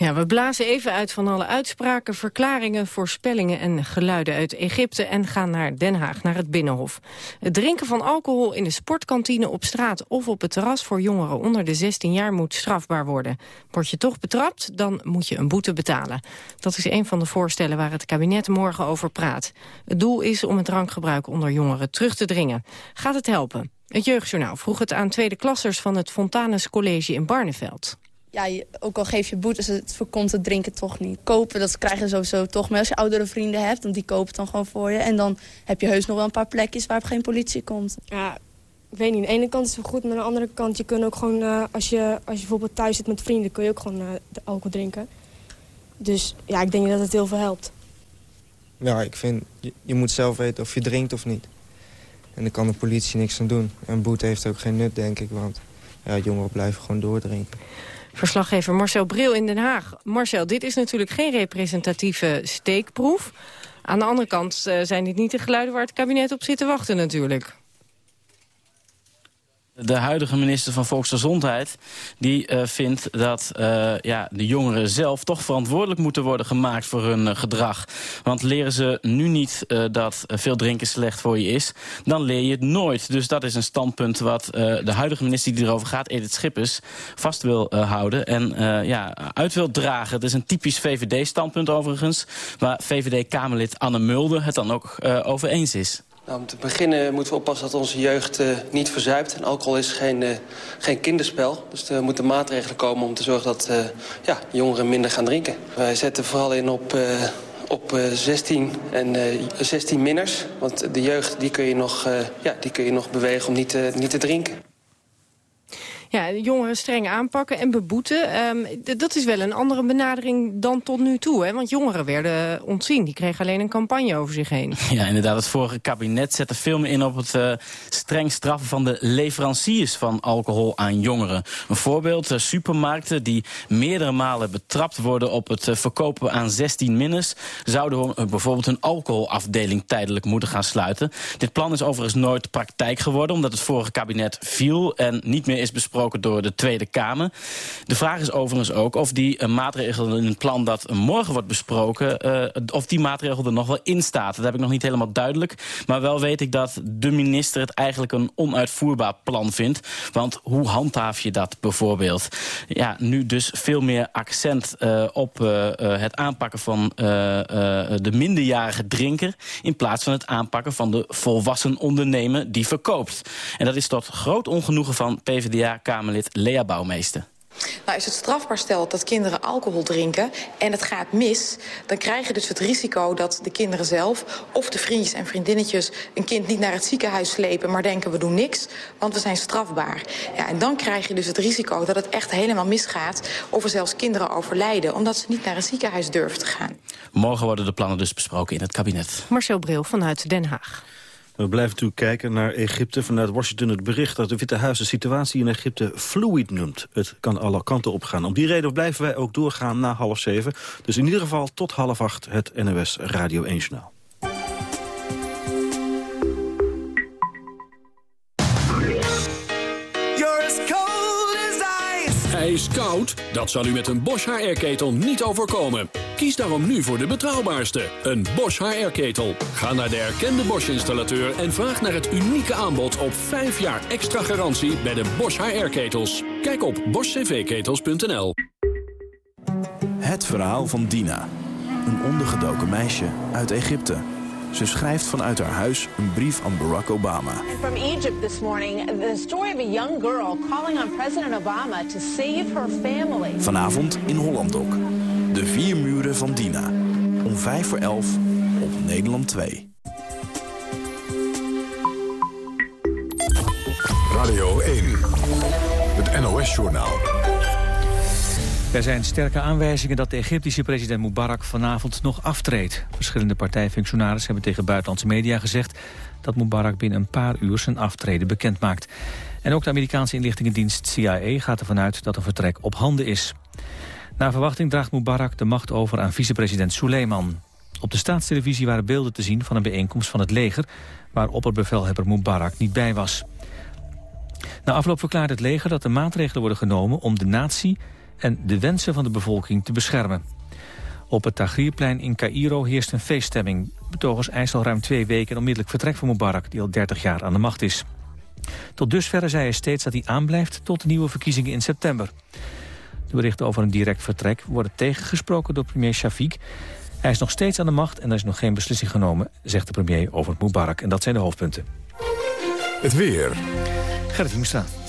we blazen even uit van alle uitspraken, verklaringen, voorspellingen en geluiden uit Egypte en gaan naar Den Haag, naar het Binnenhof. Het drinken van alcohol in de sportkantine op straat of op het terras voor jongeren onder de 16 jaar moet strafbaar worden. Word je toch betrapt, dan moet je een boete betalen. Dat is een van de voorstellen waar het kabinet morgen over praat. Het doel is om het drankgebruik onder jongeren terug te dringen. Gaat het helpen? Het Jeugdjournaal vroeg het aan tweede klassers van het Fontanus College in Barneveld ja, ook al geef je boetes, het voorkomt het drinken toch niet. Kopen, dat krijg je sowieso toch. Maar als je oudere vrienden hebt, want die kopen het dan gewoon voor je. En dan heb je heus nog wel een paar plekjes waar geen politie komt. Ja, ik weet niet. Aan de ene kant is het goed, maar aan de andere kant... je kunt ook gewoon, uh, als, je, als je bijvoorbeeld thuis zit met vrienden... kun je ook gewoon uh, de alcohol drinken. Dus ja, ik denk dat het heel veel helpt. Ja, ik vind, je, je moet zelf weten of je drinkt of niet. En daar kan de politie niks aan doen. En boete heeft ook geen nut, denk ik, want ja, jongeren blijven gewoon doordrinken. Verslaggever Marcel Bril in Den Haag. Marcel, dit is natuurlijk geen representatieve steekproef. Aan de andere kant uh, zijn dit niet de geluiden waar het kabinet op zit te wachten natuurlijk de huidige minister van Volksgezondheid... die uh, vindt dat uh, ja, de jongeren zelf toch verantwoordelijk moeten worden gemaakt voor hun uh, gedrag. Want leren ze nu niet dat veel drinken slecht voor je is... dan leer je het nooit. Dus dat is een standpunt wat de huidige minister die erover gaat... Edith Schippers, vast wil houden en ja, uit wil dragen. Het is een typisch VVD-standpunt overigens... waar VVD-Kamerlid Anne Mulder het dan ook over eens is. Nou, om te beginnen moeten we oppassen dat onze jeugd uh, niet verzuipt. En alcohol is geen, uh, geen kinderspel. Dus er moeten maatregelen komen om te zorgen dat uh, ja, jongeren minder gaan drinken. Wij zetten vooral in op, op 16 en 16 minners. Want de jeugd die kun je nog, ja, die kun je nog bewegen om niet, niet te drinken. Ja, jongeren streng aanpakken en beboeten. Um, dat is wel een andere benadering dan tot nu toe. Hè? Want jongeren werden ontzien. Die kregen alleen een campagne over zich heen. Ja, inderdaad. Het vorige kabinet zette veel meer in op het uh, streng straffen van de leveranciers van alcohol aan jongeren. Een voorbeeld, uh, supermarkten die meerdere malen betrapt worden op het uh, verkopen aan 16 minners, zouden bijvoorbeeld hun alcoholafdeling tijdelijk moeten gaan sluiten. Dit plan is overigens nooit praktijk geworden, omdat het vorige kabinet viel en niet meer is besproken door de Tweede Kamer. De vraag is overigens ook of die uh, maatregel in het plan dat morgen wordt besproken... Uh, of die maatregel er nog wel in staat. Dat heb ik nog niet helemaal duidelijk. Maar wel weet ik dat de minister het eigenlijk een onuitvoerbaar plan vindt. Want hoe handhaaf je dat bijvoorbeeld? Ja, nu dus veel meer accent uh, op het aanpakken van de minderjarige drinker... in plaats van het aanpakken van de volwassen ondernemer die verkoopt. En dat is tot groot ongenoegen van PvdA Kamerlid Lea Bouwmeester. Nou, als het strafbaar stelt dat kinderen alcohol drinken en het gaat mis... dan krijg je dus het risico dat de kinderen zelf of de vriendjes en vriendinnetjes... een kind niet naar het ziekenhuis slepen, maar denken we doen niks... want we zijn strafbaar. Ja, en dan krijg je dus het risico dat het echt helemaal misgaat... of er zelfs kinderen overlijden, omdat ze niet naar een ziekenhuis durven te gaan. Morgen worden de plannen dus besproken in het kabinet. Marcel Bril vanuit Den Haag. We blijven natuurlijk kijken naar Egypte. Vanuit Washington het bericht dat het Witte Huis de situatie in Egypte fluid noemt. Het kan alle kanten opgaan. Om die reden blijven wij ook doorgaan na half zeven. Dus in ieder geval tot half acht het NOS Radio 1 Journaal. Ijskoud? Dat zal u met een Bosch HR-ketel niet overkomen. Kies daarom nu voor de betrouwbaarste, een Bosch HR-ketel. Ga naar de erkende Bosch-installateur en vraag naar het unieke aanbod op 5 jaar extra garantie bij de Bosch HR-ketels. Kijk op boschcvketels.nl. Het verhaal van Dina. Een ondergedoken meisje uit Egypte. Ze schrijft vanuit haar huis een brief aan Barack Obama. From Egypt this morning, the story of a young girl calling on President Obama to save her family. Vanavond in Hollandok. De vier muren van Dina. Om vijf voor elf op Nederland 2. Radio 1. Het NOS-journaal. Er zijn sterke aanwijzingen dat de Egyptische president Mubarak vanavond nog aftreedt. Verschillende partijfunctionarissen hebben tegen buitenlandse media gezegd dat Mubarak binnen een paar uur zijn aftreden bekend maakt. En ook de Amerikaanse inlichtingendienst CIA gaat ervan uit dat een vertrek op handen is. Na verwachting draagt Mubarak de macht over aan vicepresident Suleiman. Op de staatstelevisie waren beelden te zien van een bijeenkomst van het leger... waar opperbevelhebber Mubarak niet bij was. Na afloop verklaarde het leger dat er maatregelen worden genomen... om de natie en de wensen van de bevolking te beschermen. Op het Tahrirplein in Cairo heerst een feeststemming. Betogers eisen al ruim twee weken een onmiddellijk vertrek van Mubarak... die al 30 jaar aan de macht is. Tot dusver zei hij steeds dat hij aanblijft tot de nieuwe verkiezingen in september. De berichten over een direct vertrek worden tegengesproken door premier Shafiq. Hij is nog steeds aan de macht en er is nog geen beslissing genomen... zegt de premier over Mubarak. En dat zijn de hoofdpunten. Het weer. Gerrit Moestaan.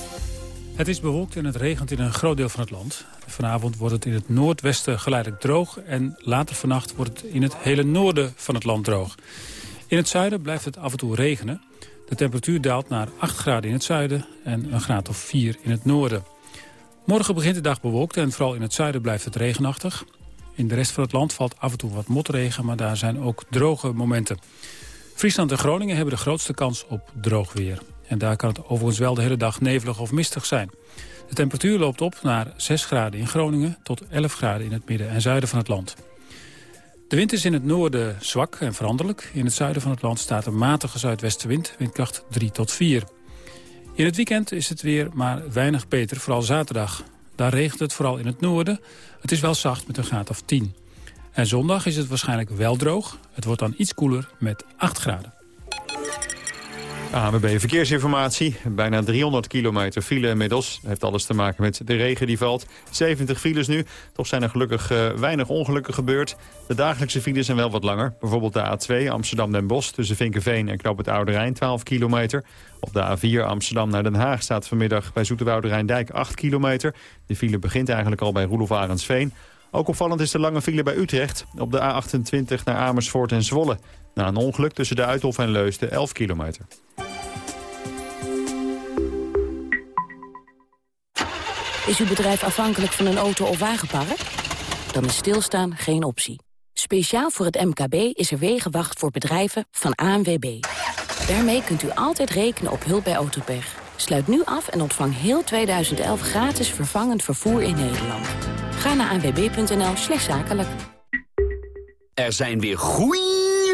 Het is bewolkt en het regent in een groot deel van het land. Vanavond wordt het in het noordwesten geleidelijk droog... en later vannacht wordt het in het hele noorden van het land droog. In het zuiden blijft het af en toe regenen. De temperatuur daalt naar 8 graden in het zuiden en een graad of 4 in het noorden. Morgen begint de dag bewolkt en vooral in het zuiden blijft het regenachtig. In de rest van het land valt af en toe wat motregen, maar daar zijn ook droge momenten. Friesland en Groningen hebben de grootste kans op droog weer. En daar kan het overigens wel de hele dag nevelig of mistig zijn. De temperatuur loopt op naar 6 graden in Groningen tot 11 graden in het midden en zuiden van het land. De wind is in het noorden zwak en veranderlijk. In het zuiden van het land staat een matige zuidwestenwind, windkracht 3 tot 4. In het weekend is het weer maar weinig beter, vooral zaterdag. Daar regent het vooral in het noorden. Het is wel zacht met een graad of 10. En zondag is het waarschijnlijk wel droog. Het wordt dan iets koeler met 8 graden. ANWB Verkeersinformatie. Bijna 300 kilometer file inmiddels. Heeft alles te maken met de regen die valt. 70 files nu. Toch zijn er gelukkig uh, weinig ongelukken gebeurd. De dagelijkse files zijn wel wat langer. Bijvoorbeeld de A2 Amsterdam-Den Bosch tussen Vinkenveen en Knoop het Oude Rijn 12 kilometer. Op de A4 Amsterdam naar Den Haag staat vanmiddag bij Zoeterwoude Rijndijk 8 kilometer. De file begint eigenlijk al bij Roelof Arendsveen. Ook opvallend is de lange file bij Utrecht. Op de A28 naar Amersfoort en Zwolle. Na een ongeluk tussen de Uithof en Leusden 11 kilometer. Is uw bedrijf afhankelijk van een auto- of wagenpark? Dan is stilstaan geen optie. Speciaal voor het MKB is er Wegenwacht voor bedrijven van ANWB. Daarmee kunt u altijd rekenen op hulp bij autopech. Sluit nu af en ontvang heel 2011 gratis vervangend vervoer in Nederland. Ga naar anwb.nl slash zakelijk. Er zijn weer goeie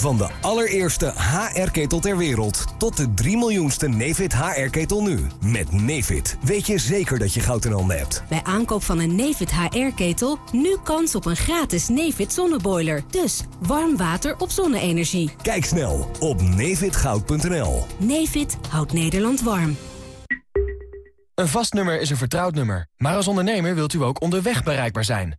Van de allereerste HR-ketel ter wereld tot de 3 miljoenste Nefit HR-ketel nu. Met Nefit weet je zeker dat je goud in handen hebt. Bij aankoop van een Nefit HR-ketel nu kans op een gratis Nefit zonneboiler. Dus warm water op zonne-energie. Kijk snel op nefitgoud.nl. Nefit houdt Nederland warm. Een vast nummer is een vertrouwd nummer. Maar als ondernemer wilt u ook onderweg bereikbaar zijn.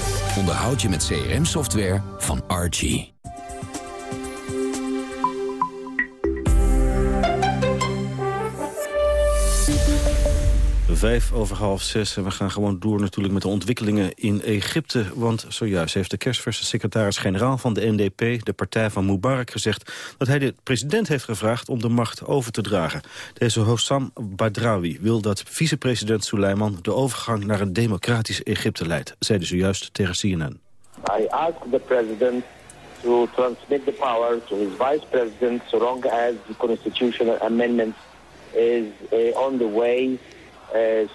onderhoud je met CRM-software van Archie. Vijf over half zes en we gaan gewoon door natuurlijk met de ontwikkelingen in Egypte. Want zojuist heeft de kerstverse secretaris-generaal van de NDP, de partij van Mubarak, gezegd dat hij de president heeft gevraagd om de macht over te dragen. Deze Hossam Badrawi wil dat vicepresident Suleiman de overgang naar een democratisch Egypte leidt, zei hij zojuist tegen CNN. I asked the president to transmit the power to his vice president so long as the constitutional amendment is uh, on the way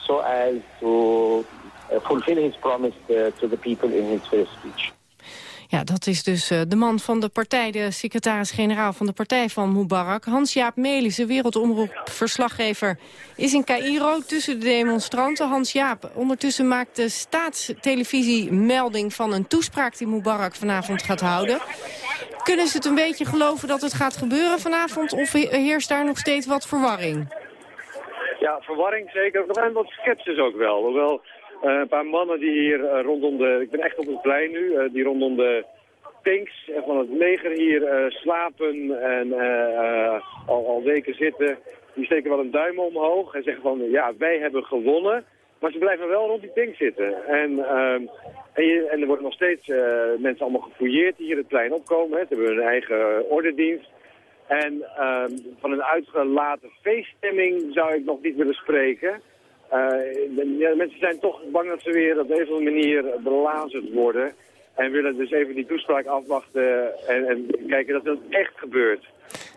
so as to uh, fulfill his promise uh, to the people in his first speech. Ja, dat is dus de man van de partij, de secretaris-generaal van de partij van Mubarak. Hans-Jaap Melissen, wereldomroep-verslaggever, is in Cairo tussen de demonstranten. Hans-Jaap, ondertussen maakt de staatstelevisie melding van een toespraak die Mubarak vanavond gaat houden. Kunnen ze het een beetje geloven dat het gaat gebeuren vanavond of heerst daar nog steeds wat verwarring? Ja, verwarring zeker. En wat sceptisch ook wel. Hoewel uh, een paar mannen die hier uh, rondom de... Ik ben echt op het plein nu. Uh, die rondom de tanks van het leger hier slapen en al, al weken zitten. Die steken wel een duim omhoog en zeggen van... Ja, wij hebben gewonnen. Maar ze blijven wel rond die tank zitten. En, ehm, en, en, er worden nog steeds mensen allemaal gefouilleerd die hier het plein opkomen. Hè. Ze hebben hun eigen ordendienst. En uh, van een uitgelaten feeststemming zou ik nog niet willen spreken. Uh, de, mensen zijn toch bang dat ze weer op andere manier belazerd worden. En willen dus even die toespraak afwachten en, en kijken dat het echt gebeurt.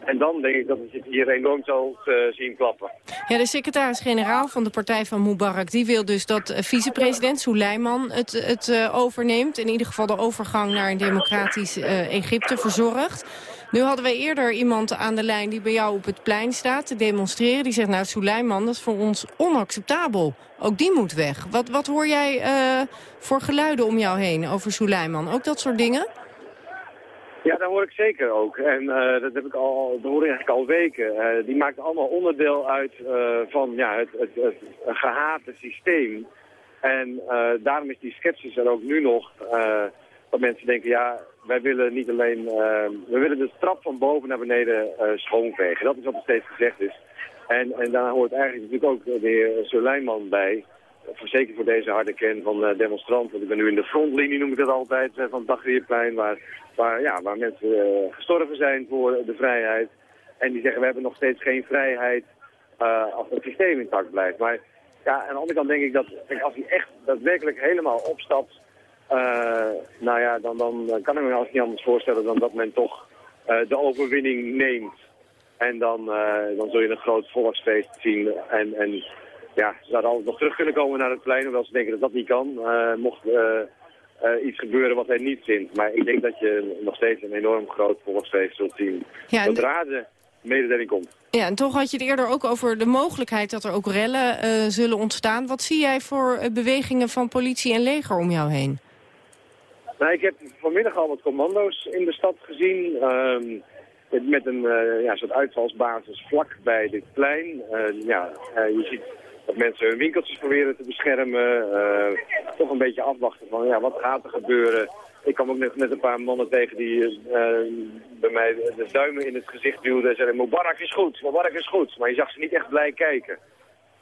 En dan denk ik dat het hier enorm zal uh, zien klappen. Ja, de secretaris-generaal van de partij van Mubarak... die wil dus dat uh, vicepresident Suleiman het, het overneemt. In ieder geval de overgang naar een democratisch Egypte verzorgt. Nu hadden wij eerder iemand aan de lijn die bij jou op het plein staat te demonstreren. Die zegt, nou Suleiman, dat is voor ons onacceptabel. Ook die moet weg. Wat, wat hoor jij uh, voor geluiden om jou heen over Suleiman? Ook dat soort dingen? Ja, dat hoor ik zeker ook. En uh, dat, heb ik al, hoor ik eigenlijk al weken. Uh, die maakt allemaal onderdeel uit van ja, het, het, het, gehate systeem. En daarom is die sceptisch er ook nu nog. Dat mensen denken, ja, wij willen niet alleen, uh, we willen de trap van boven naar beneden uh, schoonvegen. Dat is wat er steeds gezegd is. En, en daar hoort eigenlijk natuurlijk ook de heer Suleiman bij. Zeker voor deze harde kern van uh, demonstranten. Ik ben nu in de frontlinie, noem ik dat altijd, van het Dagrierplein. Waar, waar, ja, waar mensen gestorven zijn voor de vrijheid. En die zeggen, we hebben nog steeds geen vrijheid als het systeem intact blijft. Maar ja, aan de andere kant denk ik dat als hij echt daadwerkelijk helemaal opstapt nou ja, dan, dan kan ik me als niet anders voorstellen dan dat men toch uh, de overwinning neemt. En dan, uh, dan zul je een groot volksfeest zien. En, en ja, ze zouden altijd nog terug kunnen komen naar het plein, hoewel ze denken dat dat niet kan. mocht iets gebeuren wat hij niet vindt. Maar ik denk dat je nog steeds een enorm groot volksfeest zult zien. Ja, Zodra de mededeling komt. Ja, en toch had je het eerder ook over de mogelijkheid dat er ook rellen zullen ontstaan. Wat zie jij voor bewegingen van politie en leger om jou heen? Nou, ik heb vanmiddag al wat commando's in de stad gezien. Uh, met een uh, ja, soort uitvalsbasis vlak bij dit plein. Ja, uh, je ziet dat mensen hun winkeltjes proberen te beschermen. toch een beetje afwachten van ja, wat gaat er gebeuren. Ik kwam ook net, net een paar mannen tegen die bij mij de duimen in het gezicht duwden en zeiden Mubarak is goed, Mubarak is goed. Maar je zag ze niet echt blij kijken.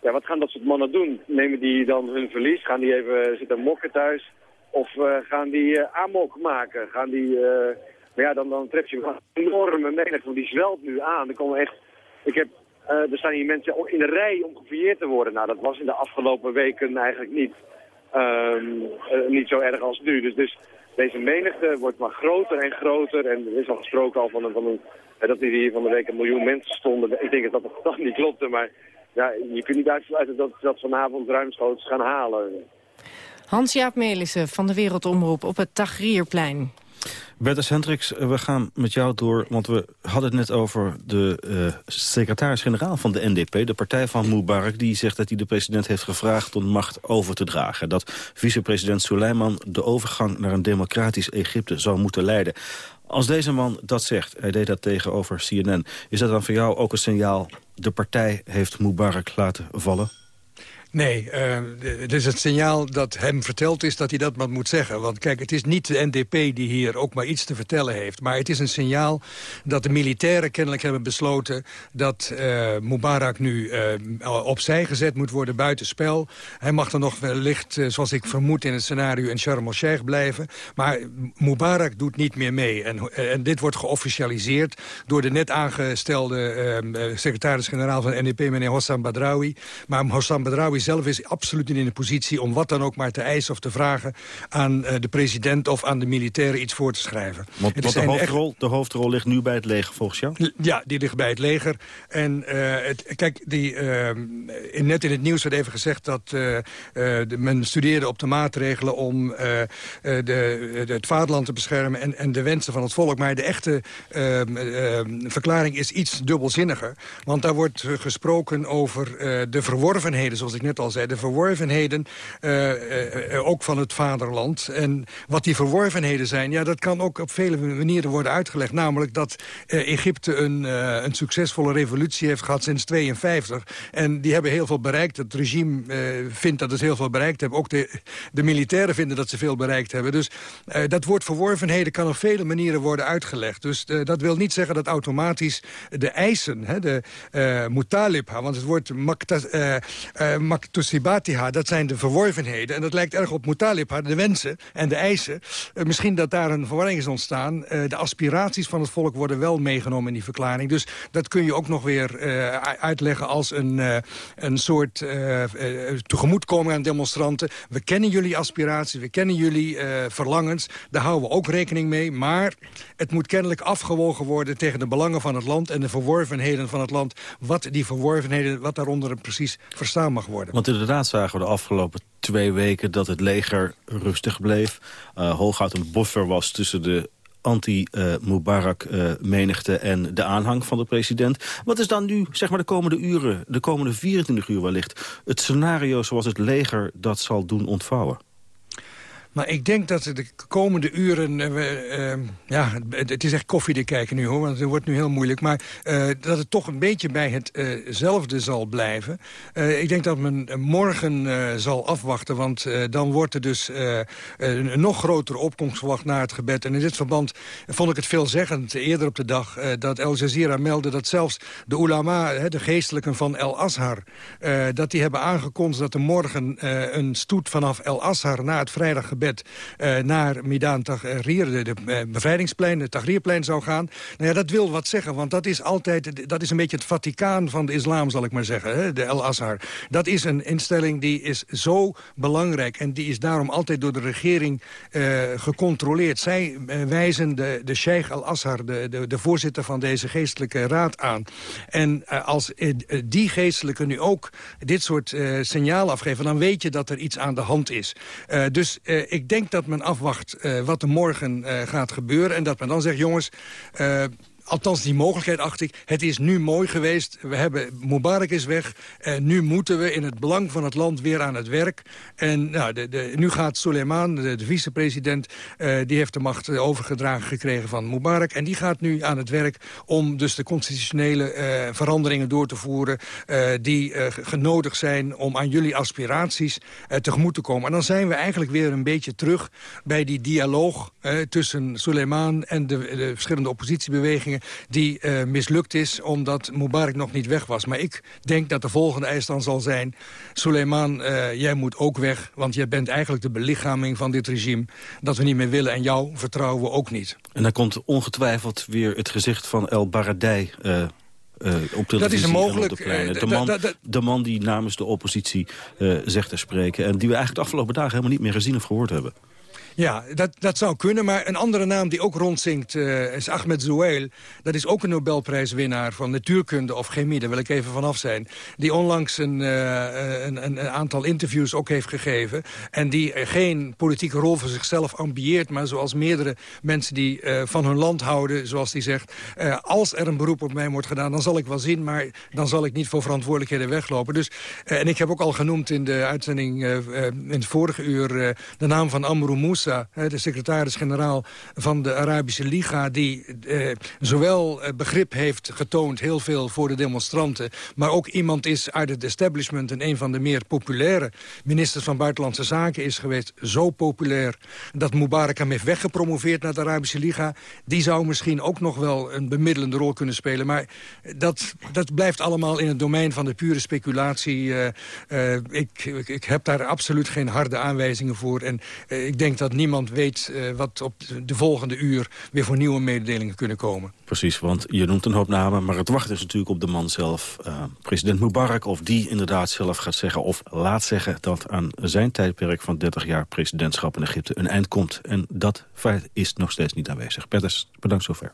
Ja, wat gaan dat soort mannen doen? Nemen die dan hun verlies? Gaan die even zitten mokken thuis? Of uh, gaan die uh, amok maken? Gaan die uh, Maar ja, dan, dan tref je een enorme menigte, want die zwelt nu aan. Er komen echt... Ik heb, er staan hier mensen in de rij om gefouilleerd te worden. Nou, dat was in de afgelopen weken eigenlijk niet, uh, niet zo erg als nu. Dus, dus deze menigte wordt maar groter en groter. En er is al gesproken al van een, van een dat hier van de week een miljoen mensen stonden. Ik denk dat dat toch niet klopte, maar ja, je kunt niet uitsluiten dat dat vanavond ruimschoots gaan halen. Hans-Jaap Melissen van de Wereldomroep op het Tagrierplein. Bertus Hendricks, we gaan met jou door, want we hadden het net over de uh, secretaris-generaal van de NDP, de partij van Mubarak, die zegt dat hij de president heeft gevraagd om macht over te dragen. Dat vicepresident Suleiman de overgang naar een democratisch Egypte zou moeten leiden. Als deze man dat zegt, hij deed dat tegenover CNN... is dat dan voor jou ook een signaal... de partij heeft Mubarak laten vallen? Nee, uh, het is het signaal dat hem verteld is dat hij dat maar moet zeggen. Want kijk, het is niet de NDP die hier ook maar iets te vertellen heeft. Maar het is een signaal dat de militairen kennelijk hebben besloten... dat uh, Mubarak nu uh, opzij gezet moet worden buitenspel. Hij mag dan nog wellicht, zoals ik vermoed in het scenario... in Sharm el-Sheikh blijven. Maar Mubarak doet niet meer mee. En, en dit wordt geofficialiseerd door de net aangestelde secretaris-generaal van de NDP... meneer Hossam Badrawi. Maar Hossam Badrawi zelf is absoluut niet in de positie om wat dan ook maar te eisen of te vragen aan uh, de president of aan de militairen iets voor te schrijven. Want, want de, hoofdrol, echt... de hoofdrol ligt nu bij het leger volgens jou? Ja, die ligt bij het leger. En uh, het, kijk, die, in, net in het nieuws werd even gezegd dat de, men studeerde op de maatregelen om de, de, het vaderland te beschermen en, en de wensen van het volk. Maar de echte ehm, ehm, verklaring is iets dubbelzinniger. Want daar wordt gesproken over de verworvenheden, zoals ik net al zei, de verworvenheden uh, uh, ook van het vaderland. En wat die verworvenheden zijn, ja, dat kan ook op vele manieren worden uitgelegd. Namelijk dat Egypte een, een succesvolle revolutie heeft gehad sinds 52. En die hebben heel veel bereikt. Het regime vindt dat ze heel veel bereikt hebben. Ook de, de militairen vinden dat ze veel bereikt hebben. Dus dat woord verworvenheden kan op vele manieren worden uitgelegd. Dus dat wil niet zeggen dat automatisch de eisen, hè, de mutalibha, want het woord Maktosibatiha, dat zijn de verworvenheden. En dat lijkt erg op Mutalibha, de wensen en de eisen. Uh, misschien dat daar een verwarring is ontstaan. Uh, de aspiraties van het volk worden wel meegenomen in die verklaring. Dus dat kun je ook nog weer uh, uitleggen als een, een soort tegemoetkoming aan demonstranten. We kennen jullie aspiraties, we kennen jullie verlangens. Daar houden we ook rekening mee. Maar het moet kennelijk afgewogen worden tegen de belangen van het land... en de verworvenheden van het land. Wat die verworvenheden, wat daaronder precies verstaan mag worden. Want inderdaad zagen we de afgelopen twee weken dat het leger rustig bleef. Uh, hooguit een buffer was tussen de anti-Mubarak-menigte uh, en de aanhang van de president. Wat is dan nu, zeg maar de komende uren, de komende 24 uur wellicht... het scenario zoals het leger dat zal doen ontvouwen? Maar ik denk dat de komende uren... Uh, uh, ja, het, is echt koffie te kijken nu, hoor. Want het wordt nu heel moeilijk. Maar uh, dat het toch een beetje bij hetzelfde zal blijven. ik denk dat men morgen zal afwachten. Want dan wordt er dus een nog grotere opkomst verwacht naar het gebed. En in dit verband vond ik het veelzeggend eerder op de dag... dat El Jazeera meldde dat zelfs de ulama, de geestelijken van El Azhar... dat die hebben aangekondigd dat er morgen een stoet vanaf El Azhar... na het vrijdaggebed uh, naar Midan Tahrir, de, de uh, bevrijdingsplein, het Tahrirplein zou gaan. Nou ja, dat wil wat zeggen, want dat is altijd, dat is een beetje het Vaticaan van de islam, zal ik maar zeggen, hè, de El Azhar. Dat is een instelling die is zo belangrijk en die is daarom altijd door de regering gecontroleerd. Zij wijzen de, Sheikh Al Azhar, de, de, de, voorzitter van deze geestelijke raad aan. En als die geestelijke nu ook dit soort signalen afgeven, dan weet je dat er iets aan de hand is. dus ik denk dat men afwacht uh, wat er morgen uh, gaat gebeuren. En dat men dan zegt, jongens... Althans die mogelijkheid acht ik. Het is nu mooi geweest. We hebben, Mubarak is weg. En nu moeten we in het belang van het land weer aan het werk. En nou, de, nu gaat Soleiman, de, de vicepresident... Uh, die heeft de macht overgedragen gekregen van Mubarak. En die gaat nu aan het werk om dus de constitutionele uh, veranderingen door te voeren... Die genodigd zijn om aan jullie aspiraties tegemoet te komen. En dan zijn we eigenlijk weer een beetje terug bij die dialoog... tussen Soleiman en de verschillende oppositiebewegingen die mislukt is omdat Mubarak nog niet weg was. Maar ik denk dat de volgende eis dan zal zijn... Suleiman, jij moet ook weg, want jij bent eigenlijk de belichaming van dit regime... dat we niet meer willen en jou vertrouwen we ook niet. En dan komt ongetwijfeld weer het gezicht van El Baradei... Uh, uh, op dat is mogelijk. De, de, man, de man die namens de oppositie uh, zegt te spreken... en die we eigenlijk de afgelopen dagen helemaal niet meer gezien of gehoord hebben. Ja, dat, dat zou kunnen. Maar een andere naam die ook rondzinkt uh, is Ahmed Zouel. Dat is ook een Nobelprijswinnaar van natuurkunde of chemie. Daar wil ik even vanaf zijn. Die onlangs een, uh, een, een, aantal interviews ook heeft gegeven. En die geen politieke rol voor zichzelf ambieert. Maar zoals meerdere mensen die van hun land houden, zoals die zegt. als er een beroep op mij wordt gedaan, dan zal ik wel zien. Maar dan zal ik niet voor verantwoordelijkheden weglopen. Dus, en ik heb ook al genoemd in de uitzending in het vorige uur... de naam van Amrou Moussa de secretaris-generaal van de Arabische Liga... die eh, zowel eh, begrip heeft getoond, heel veel voor de demonstranten... maar ook iemand is uit het establishment... en een van de meer populaire ministers van Buitenlandse Zaken is geweest. Zo populair dat Mubarak hem heeft weggepromoveerd naar de Arabische Liga. Die zou misschien ook nog wel een bemiddelende rol kunnen spelen. Maar dat, dat blijft allemaal in het domein van de pure speculatie. Uh, uh, ik, ik, heb daar absoluut geen harde aanwijzingen voor. En ik denk dat niemand weet uh, wat op de volgende uur... weer voor nieuwe mededelingen kunnen komen. Precies, want je noemt een hoop namen... maar het wacht is natuurlijk op de man zelf. Uh, president Mubarak, of die inderdaad zelf gaat zeggen... of laat zeggen dat aan zijn tijdperk van 30 jaar presidentschap in Egypte... een eind komt. En dat feit is nog steeds niet aanwezig. Petters, bedankt zover.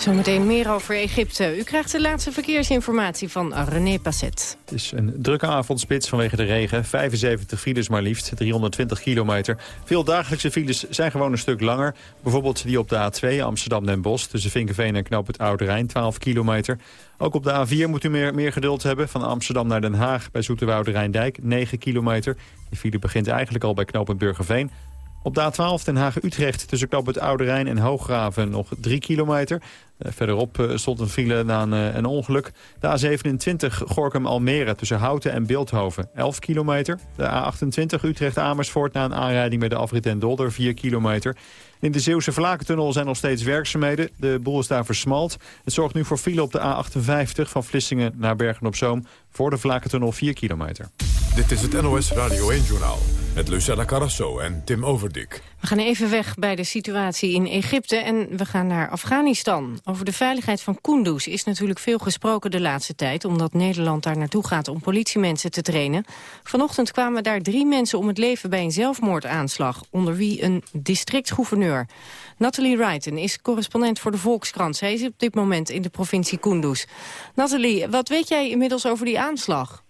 Zometeen meer over Egypte. U krijgt de laatste verkeersinformatie van René Passet. Het is een drukke avondspits vanwege de regen. 75 files maar liefst, 320 kilometer. Veel dagelijkse files zijn gewoon een stuk langer. Bijvoorbeeld die op de A2 Amsterdam-Den Bosch... tussen Vinkenveen en Knoop het Oude Rijn, 12 kilometer. Ook op de A4 moet u meer, meer geduld hebben. Van Amsterdam naar Den Haag bij Zoeterwoude Rijndijk, 9 kilometer. Die file begint eigenlijk al bij knooppunt Burgerveen. Op de A12 Den Haag-Utrecht tussen Knoop het Oude Rijn en Hooggraven nog 3 kilometer. Eh, verderop eh, stond een file na een, eh, ongeluk. De A27 Gorkum-Almere tussen Houten en Beeldhoven 11 kilometer. De A28 Utrecht-Amersfoort na een aanrijding met de afrit en Dolder 4 kilometer. In de Zeeuwse Vlakentunnel zijn nog steeds werkzaamheden. De boel is daar versmalt. Het zorgt nu voor file op de A58 van Vlissingen naar Bergen-op-Zoom... voor de Vlakentunnel 4 kilometer. Dit is het NOS Radio 1-journaal met Lucella Carrasso en Tim Overdik. We gaan even weg bij de situatie in Egypte en we gaan naar Afghanistan. Over de veiligheid van Kunduz is natuurlijk veel gesproken de laatste tijd... omdat Nederland daar naartoe gaat om politiemensen te trainen. Vanochtend kwamen daar drie mensen om het leven bij een zelfmoordaanslag... onder wie een districtgouverneur. Nathalie Wrighton is correspondent voor de Volkskrant. Zij is op dit moment in de provincie Kunduz. Nathalie, wat weet jij inmiddels over die aanslag?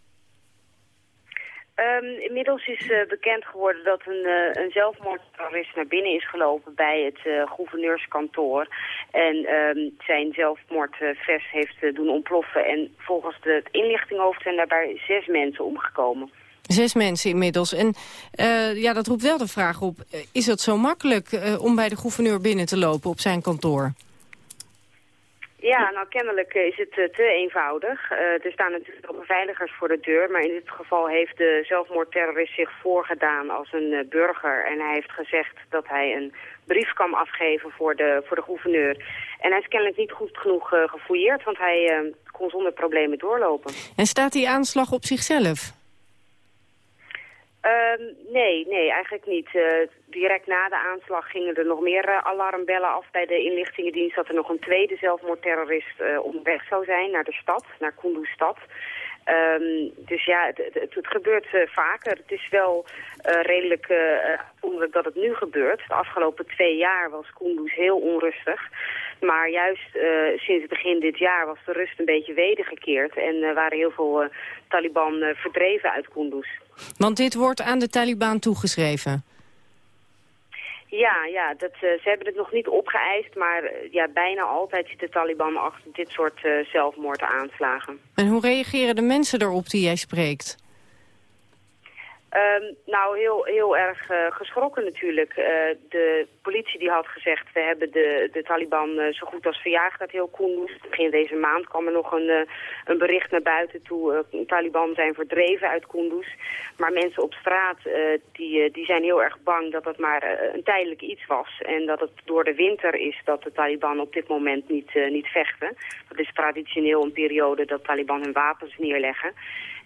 Um, inmiddels is uh, bekend geworden dat een, uh, een zelfmoordterrorist naar binnen is gelopen bij het uh, gouverneurskantoor. En um, zijn zelfmoordvest heeft doen ontploffen. En volgens de inlichtinghoofd zijn daarbij zes mensen omgekomen. Zes mensen inmiddels. En ja, dat roept wel de vraag op, is het zo makkelijk om bij de gouverneur binnen te lopen op zijn kantoor? Ja, nou kennelijk is het uh, te eenvoudig. Uh, er staan natuurlijk ook beveiligers voor de deur, maar in dit geval heeft de zelfmoordterrorist zich voorgedaan als een uh, burger. En hij heeft gezegd dat hij een brief kan afgeven voor de, voor de gouverneur. En hij is kennelijk niet goed genoeg gefouilleerd, want hij kon zonder problemen doorlopen. En staat die aanslag op zichzelf? Uh, nee, nee, eigenlijk niet. Uh, direct na de aanslag gingen er nog meer uh, alarmbellen af bij de inlichtingendienst... dat er nog een tweede zelfmoordterrorist uh, onderweg zou zijn naar de stad, naar Kunduz-stad. Um, dus ja, het, het, het gebeurt vaker. Het is wel redelijk uh, dat het nu gebeurt. De afgelopen twee jaar was Kunduz heel onrustig. Maar juist uh, sinds begin dit jaar was de rust een beetje wedergekeerd. En uh, waren heel veel uh, Taliban verdreven uit Kunduz. Want dit wordt aan de Taliban toegeschreven? Ja, ja dat, ze hebben het nog niet opgeëist, maar ja, bijna altijd zit de Taliban achter dit soort zelfmoordaanslagen. En hoe reageren de mensen erop die jij spreekt? Ehm, nou, heel, heel erg uh, geschrokken natuurlijk. Uh, de politie die had gezegd, we hebben de, de Taliban uh, zo goed als verjaagd uit heel Kunduz. Begin deze maand kwam er nog een, een bericht naar buiten toe. Taliban zijn verdreven uit Kunduz. Maar mensen op straat die, die zijn heel erg bang dat dat maar een tijdelijk iets was. En dat het door de winter is dat de Taliban op dit moment niet, niet vechten. Dat is traditioneel een periode dat Taliban hun wapens neerleggen.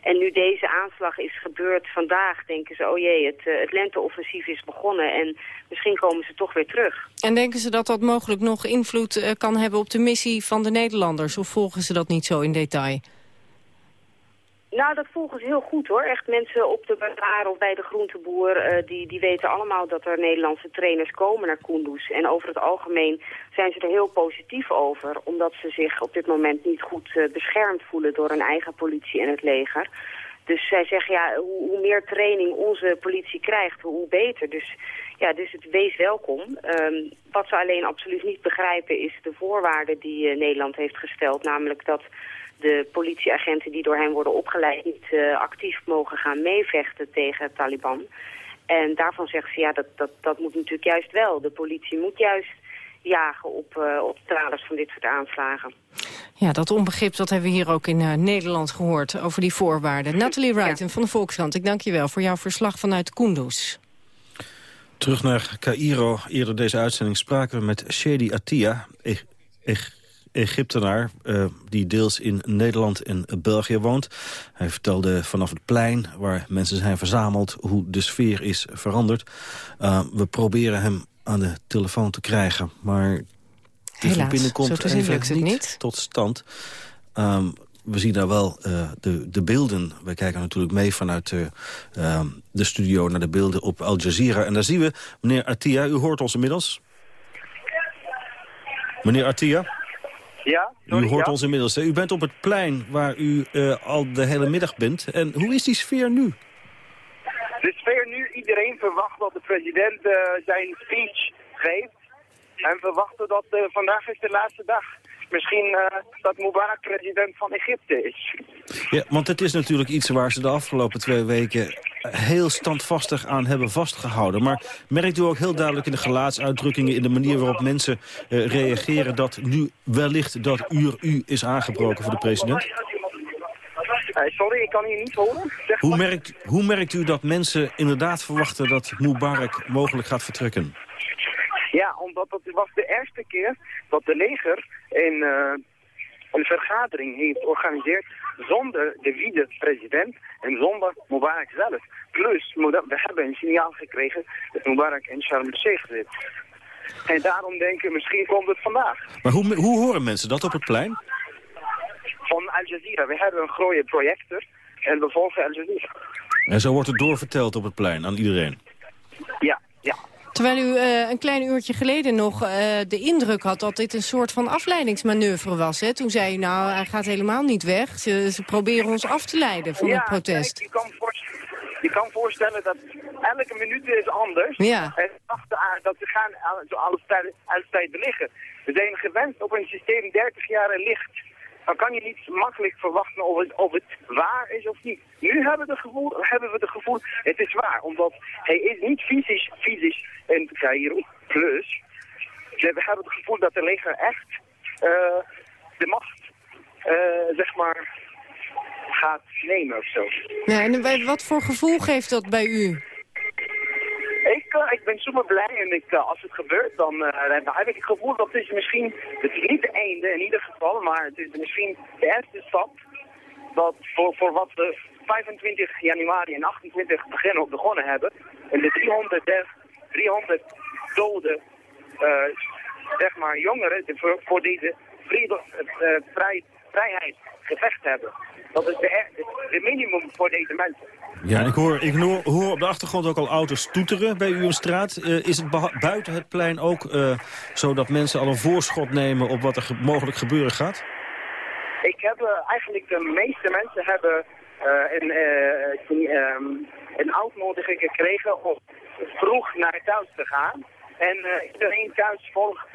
En nu deze aanslag is gebeurd vandaag, denken ze... oh jee, het, uh, het lenteoffensief is begonnen en misschien komen ze toch weer terug. En denken ze dat dat mogelijk nog invloed uh, kan hebben op de missie van de Nederlanders? Of volgen ze dat niet zo in detail? Nou, dat volgen ze heel goed hoor. Echt mensen op de bazaar of bij de groenteboer, uh, die, die weten allemaal dat er Nederlandse trainers komen naar Kunduz. En over het algemeen zijn ze er heel positief over, omdat ze zich op dit moment niet goed uh, beschermd voelen door hun eigen politie en het leger. Dus zij zeggen, ja, hoe, meer training onze politie krijgt, hoe beter. Dus ja, dus het wees welkom. Um, wat ze alleen absoluut niet begrijpen is de voorwaarden die uh, Nederland heeft gesteld. Namelijk dat de politieagenten die door hen worden opgeleid niet uh, actief mogen gaan meevechten tegen Taliban. En daarvan zegt ze, ja, dat, dat, dat moet natuurlijk juist wel. De politie moet juist jagen op, uh, op stralers van dit soort aanslagen. Ja, dat onbegrip dat hebben we hier ook in uh, Nederland gehoord over die voorwaarden. Nathalie Wrighton ja. van de Volkskrant, ik dank je wel voor jouw verslag vanuit Kunduz. Terug naar Cairo. Eerder deze uitzending spraken we met Shady Attia, e e Egyptenaar... Uh, die deels in Nederland en België woont. Hij vertelde vanaf het plein waar mensen zijn verzameld... hoe de sfeer is veranderd. Uh, we proberen hem aan de telefoon te krijgen, maar... Helaas, binnenkomt zo lukt het niet, niet tot stand. Um, we zien daar wel uh, de, de beelden. We kijken natuurlijk mee vanuit de, uh, de studio naar de beelden op Al Jazeera. En daar zien we, meneer Artia, u hoort ons inmiddels. Meneer Artia? Ja, sorry, U hoort ja. ons inmiddels. Hè? U bent op het plein waar u uh, al de hele middag bent. En hoe is die sfeer nu? De sfeer nu, iedereen verwacht dat de president uh, zijn speech geeft. En verwachten dat uh, vandaag is de laatste dag. Misschien uh, dat Mubarak president van Egypte is. Ja, want het is natuurlijk iets waar ze de afgelopen twee weken heel standvastig aan hebben vastgehouden. Maar merkt u ook heel duidelijk in de gelaatsuitdrukkingen... in de manier waarop mensen uh, reageren... dat nu wellicht dat uur u is aangebroken voor de president? Uh, sorry, ik kan hier niet horen. Zeg hoe, merkt, hoe merkt u dat mensen inderdaad verwachten... dat Mubarak mogelijk gaat vertrekken? Ja, omdat het was de eerste keer dat de leger in, uh, een vergadering heeft georganiseerd zonder de vice-president en zonder Mubarak zelf. Plus, we hebben een signaal gekregen dat Mubarak in Sharm el-Sheikh zit. En daarom denken we, misschien komt het vandaag. Maar hoe, hoe horen mensen dat op het plein? Van Al Jazeera. We hebben een grote projector en we volgen Al Jazeera. En zo wordt het doorverteld op het plein aan iedereen? Terwijl u uh, een klein uurtje geleden nog uh, de indruk had dat dit een soort van afleidingsmanoeuvre was. Hè? Toen zei u, nou, hij gaat helemaal niet weg. Ze, ze proberen ons af te leiden van ja, het protest. Kijk, je, kan je kan voorstellen dat elke minuut is anders. Ja. En dat ze gaan zo alles tijd liggen. We zijn gewend op een systeem 30 jaar licht dan kan je niet makkelijk verwachten of het, of het waar is of niet. Nu hebben we het gevoel, hebben we het gevoel het is waar, omdat hij is niet fysisch, fysisch in Cairo. Plus, we hebben het gevoel dat de leger echt uh, de macht, uh, zeg maar, gaat nemen of zo. Ja, en wat voor gevoel geeft dat bij u? Ik, ben super blij en ik, uh, als het gebeurt, dan, dan heb ik het gevoel dat het is misschien, het is niet het einde in ieder geval, maar het is misschien de eerste stap dat voor, voor wat we 25 januari en 28 begin begonnen hebben. En de 300, 300 dode, zeg maar, jongeren die voor, deze vrij, vrijheid gevecht hebben. Dat is de, de minimum voor deze mensen. Ja, ik hoor, ik hoor, hoor op de achtergrond ook al auto's toeteren bij u in straat. Uh, is het buiten het plein ook uh, zo dat mensen al een voorschot nemen op wat er ge mogelijk gebeuren gaat? Ik heb uh, eigenlijk de meeste mensen hebben een, een, een uitnodiging gekregen om vroeg naar thuis te gaan. En iedereen thuis volgt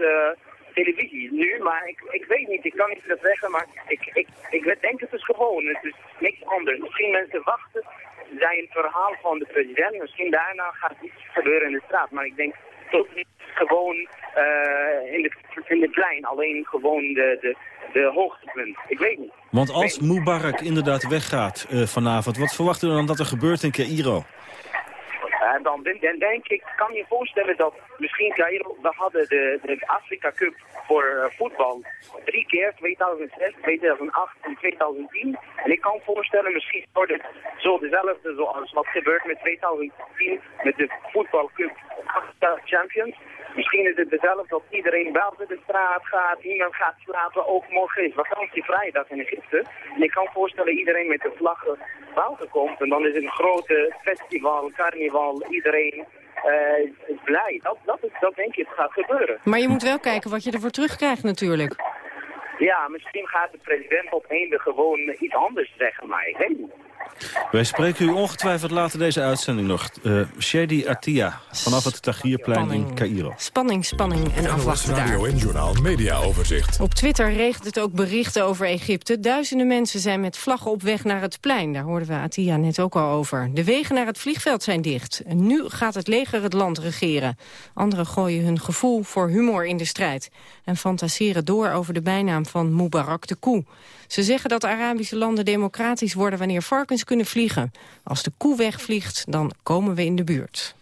televisie nu, maar ik, ik weet niet, ik kan niet dat zeggen, maar ik, ik, ik denk het is gewoon, het is niks anders. Misschien mensen wachten zijn verhaal van de president. Misschien daarna gaat iets gebeuren in de straat. Maar ik denk tot niet gewoon uh, in, de, in de plein. Alleen gewoon de, de, de hoogtepunt. Ik weet niet. Want als Mubarak inderdaad weggaat uh, vanavond, wat verwachten we dan dat er gebeurt in Cairo? Uh, dan, denk ik, kan je voorstellen dat misschien Cairo, we hadden de, de Afrika Cup voor uh, voetbal drie keer, 2006, 2008 en 2010. En ik kan voorstellen, misschien wordt het zo dezelfde zoals wat gebeurt met 2010 met de voetbalcup Champions. Misschien is het dezelfde dat iedereen buiten de straat gaat, niemand gaat slapen. Ook morgen is vakantievrijdag in Egypte. En ik kan voorstellen iedereen met de vlaggen buiten komt. En dan is het een grote festival, carnaval, iedereen uh, is blij. Dat, dat, is, dat denk ik gaat gebeuren. Maar je moet wel kijken wat je ervoor terugkrijgt natuurlijk. Ja, misschien gaat de president op einde gewoon iets anders zeggen, maar ik weet niet. Wij spreken u ongetwijfeld later deze uitzending nog. Uh, Shady Atia, vanaf het Tahrirplein in Cairo. Spanning, spanning en afwachten daar. Radio en Journaal Media Overzicht. Op Twitter regent het ook berichten over Egypte. Duizenden mensen zijn met vlaggen op weg naar het plein. Daar hoorden we Atia net ook al over. De wegen naar het vliegveld zijn dicht. En nu gaat het leger het land regeren. Anderen gooien hun gevoel voor humor in de strijd. En fantaseren door over de bijnaam van Mubarak de Koe. Ze zeggen dat Arabische landen democratisch worden wanneer varkens kunnen vliegen. Als de koe wegvliegt, dan komen we in de buurt.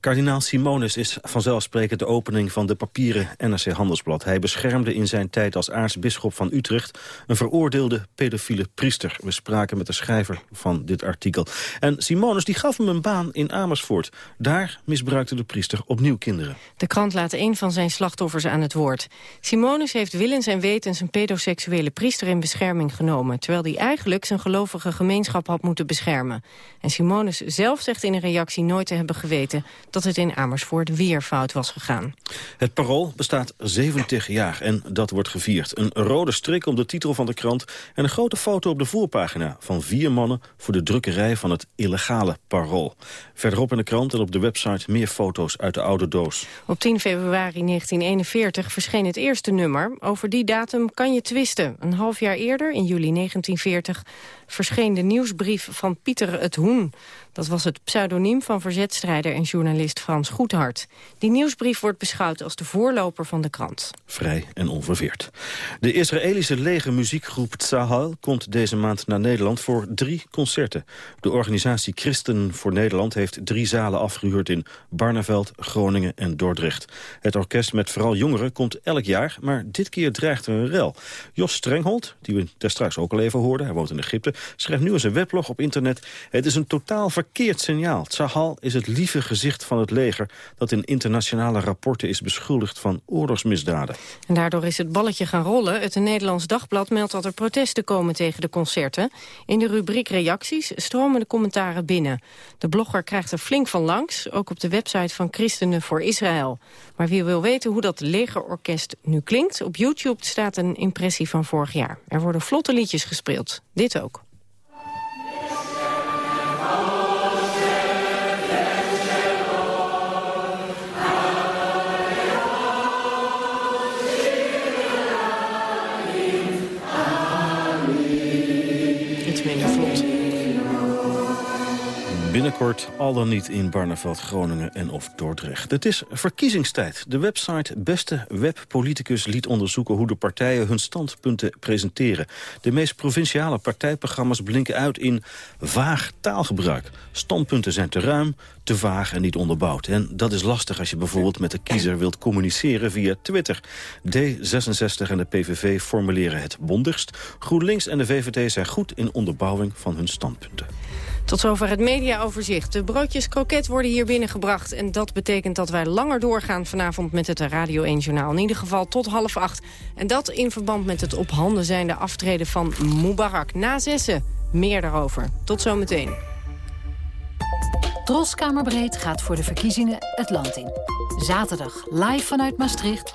Kardinaal Simonis is vanzelfsprekend de opening van de papieren NRC Handelsblad. Hij beschermde in zijn tijd als aartsbisschop van Utrecht een veroordeelde pedofiele priester. We spraken met de schrijver van dit artikel. En Simonis die gaf hem een baan in Amersfoort. Daar misbruikte de priester opnieuw kinderen. De krant laat een van zijn slachtoffers aan het woord. Simonis heeft willens en wetens een pedoseksuele priester in bescherming genomen... terwijl hij eigenlijk zijn gelovige gemeenschap had moeten beschermen. En Simonis zelf zegt in een reactie nooit te hebben geweten dat het in Amersfoort weer fout was gegaan. Het parool bestaat 70 jaar en dat wordt gevierd. Een rode strik om de titel van de krant en een grote foto op de voorpagina... van vier mannen voor de drukkerij van het illegale parool. Verderop in de krant en op de website meer foto's uit de oude doos. Op 10 februari 1941 verscheen het eerste nummer. Over die datum kan je twisten. Een half jaar eerder, in juli 1940, verscheen de nieuwsbrief van Pieter het Hoen. Dat was het pseudoniem van verzetstrijder en journalist Frans Goedhart. Die nieuwsbrief wordt beschouwd als de voorloper van de krant. Vrij en onverveerd. De Israëlische lege muziekgroep Tzahal komt deze maand naar Nederland voor drie concerten. De organisatie Christen voor Nederland heeft drie zalen afgehuurd in Barneveld, Groningen en Dordrecht. Het orkest met vooral jongeren komt elk jaar, maar dit keer dreigt er een rel. Jos Strenghold, die we straks ook al even hoorden, hij woont in Egypte, schrijft nu in zijn weblog op internet... het is een totaal verkeerd signaal. Tsahal is het lieve gezicht van het leger... dat in internationale rapporten is beschuldigd van oorlogsmisdaden. En daardoor is het balletje gaan rollen. Het Nederlands Dagblad meldt dat er protesten komen tegen de concerten. In de rubriek reacties stromen de commentaren binnen. De blogger krijgt er flink van langs, ook op de website van Christenen voor Israël. Maar wie wil weten hoe dat legerorkest nu klinkt... op YouTube staat een impressie van vorig jaar. Er worden vlotte liedjes gespeeld. Dit ook. Binnenkort al dan niet in Barneveld, Groningen en of Dordrecht. Het is verkiezingstijd. De website Beste Webpoliticus liet onderzoeken hoe de partijen hun standpunten presenteren. De meest provinciale partijprogramma's blinken uit in vaag taalgebruik. Standpunten zijn te ruim, te vaag en niet onderbouwd. En dat is lastig als je bijvoorbeeld met de kiezer wilt communiceren via Twitter. D66 en de PVV formuleren het bondigst. GroenLinks en de VVD zijn goed in onderbouwing van hun standpunten. Tot zover het mediaoverzicht. De broodjes kroket worden hier binnengebracht. En dat betekent dat wij langer doorgaan vanavond met het Radio 1 Journaal. In ieder geval tot half acht. En dat in verband met het op handen zijnde aftreden van Mubarak. Na zessen, meer daarover. Tot zometeen. Troskamerbreed gaat voor de verkiezingen het land in. Zaterdag live vanuit Maastricht.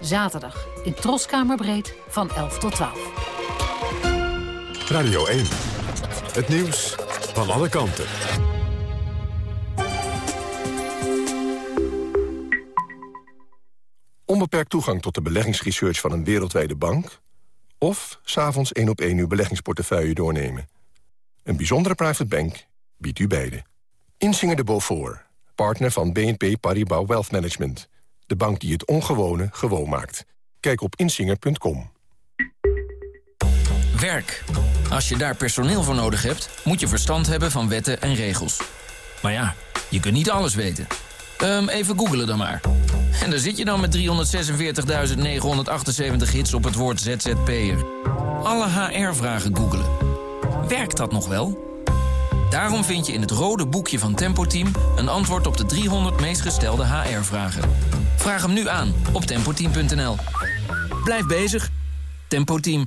Zaterdag in Troskamerbreed van 11 tot 12. Radio 1. Het nieuws van alle kanten. Onbeperkt toegang tot de beleggingsresearch van een wereldwijde bank... of s'avonds één op één uw beleggingsportefeuille doornemen. Een bijzondere private bank biedt u beide. Insinger de Beaufort, partner van BNP Paribas Wealth Management... de bank die het ongewone gewoon maakt. Kijk op insinger.com. Werk. Als je daar personeel voor nodig hebt, moet je verstand hebben van wetten en regels. Maar ja, je kunt niet alles weten. Ehm, even googelen dan maar. En daar zit je dan met 346.978 hits op het woord ZZP'er. Alle HR-vragen googelen. Werkt dat nog wel? Daarom vind je in het rode boekje van Tempo Team... een antwoord op de 300 meest gestelde HR-vragen. Vraag hem nu aan op tempoteam.nl. Blijf bezig. Tempo Team.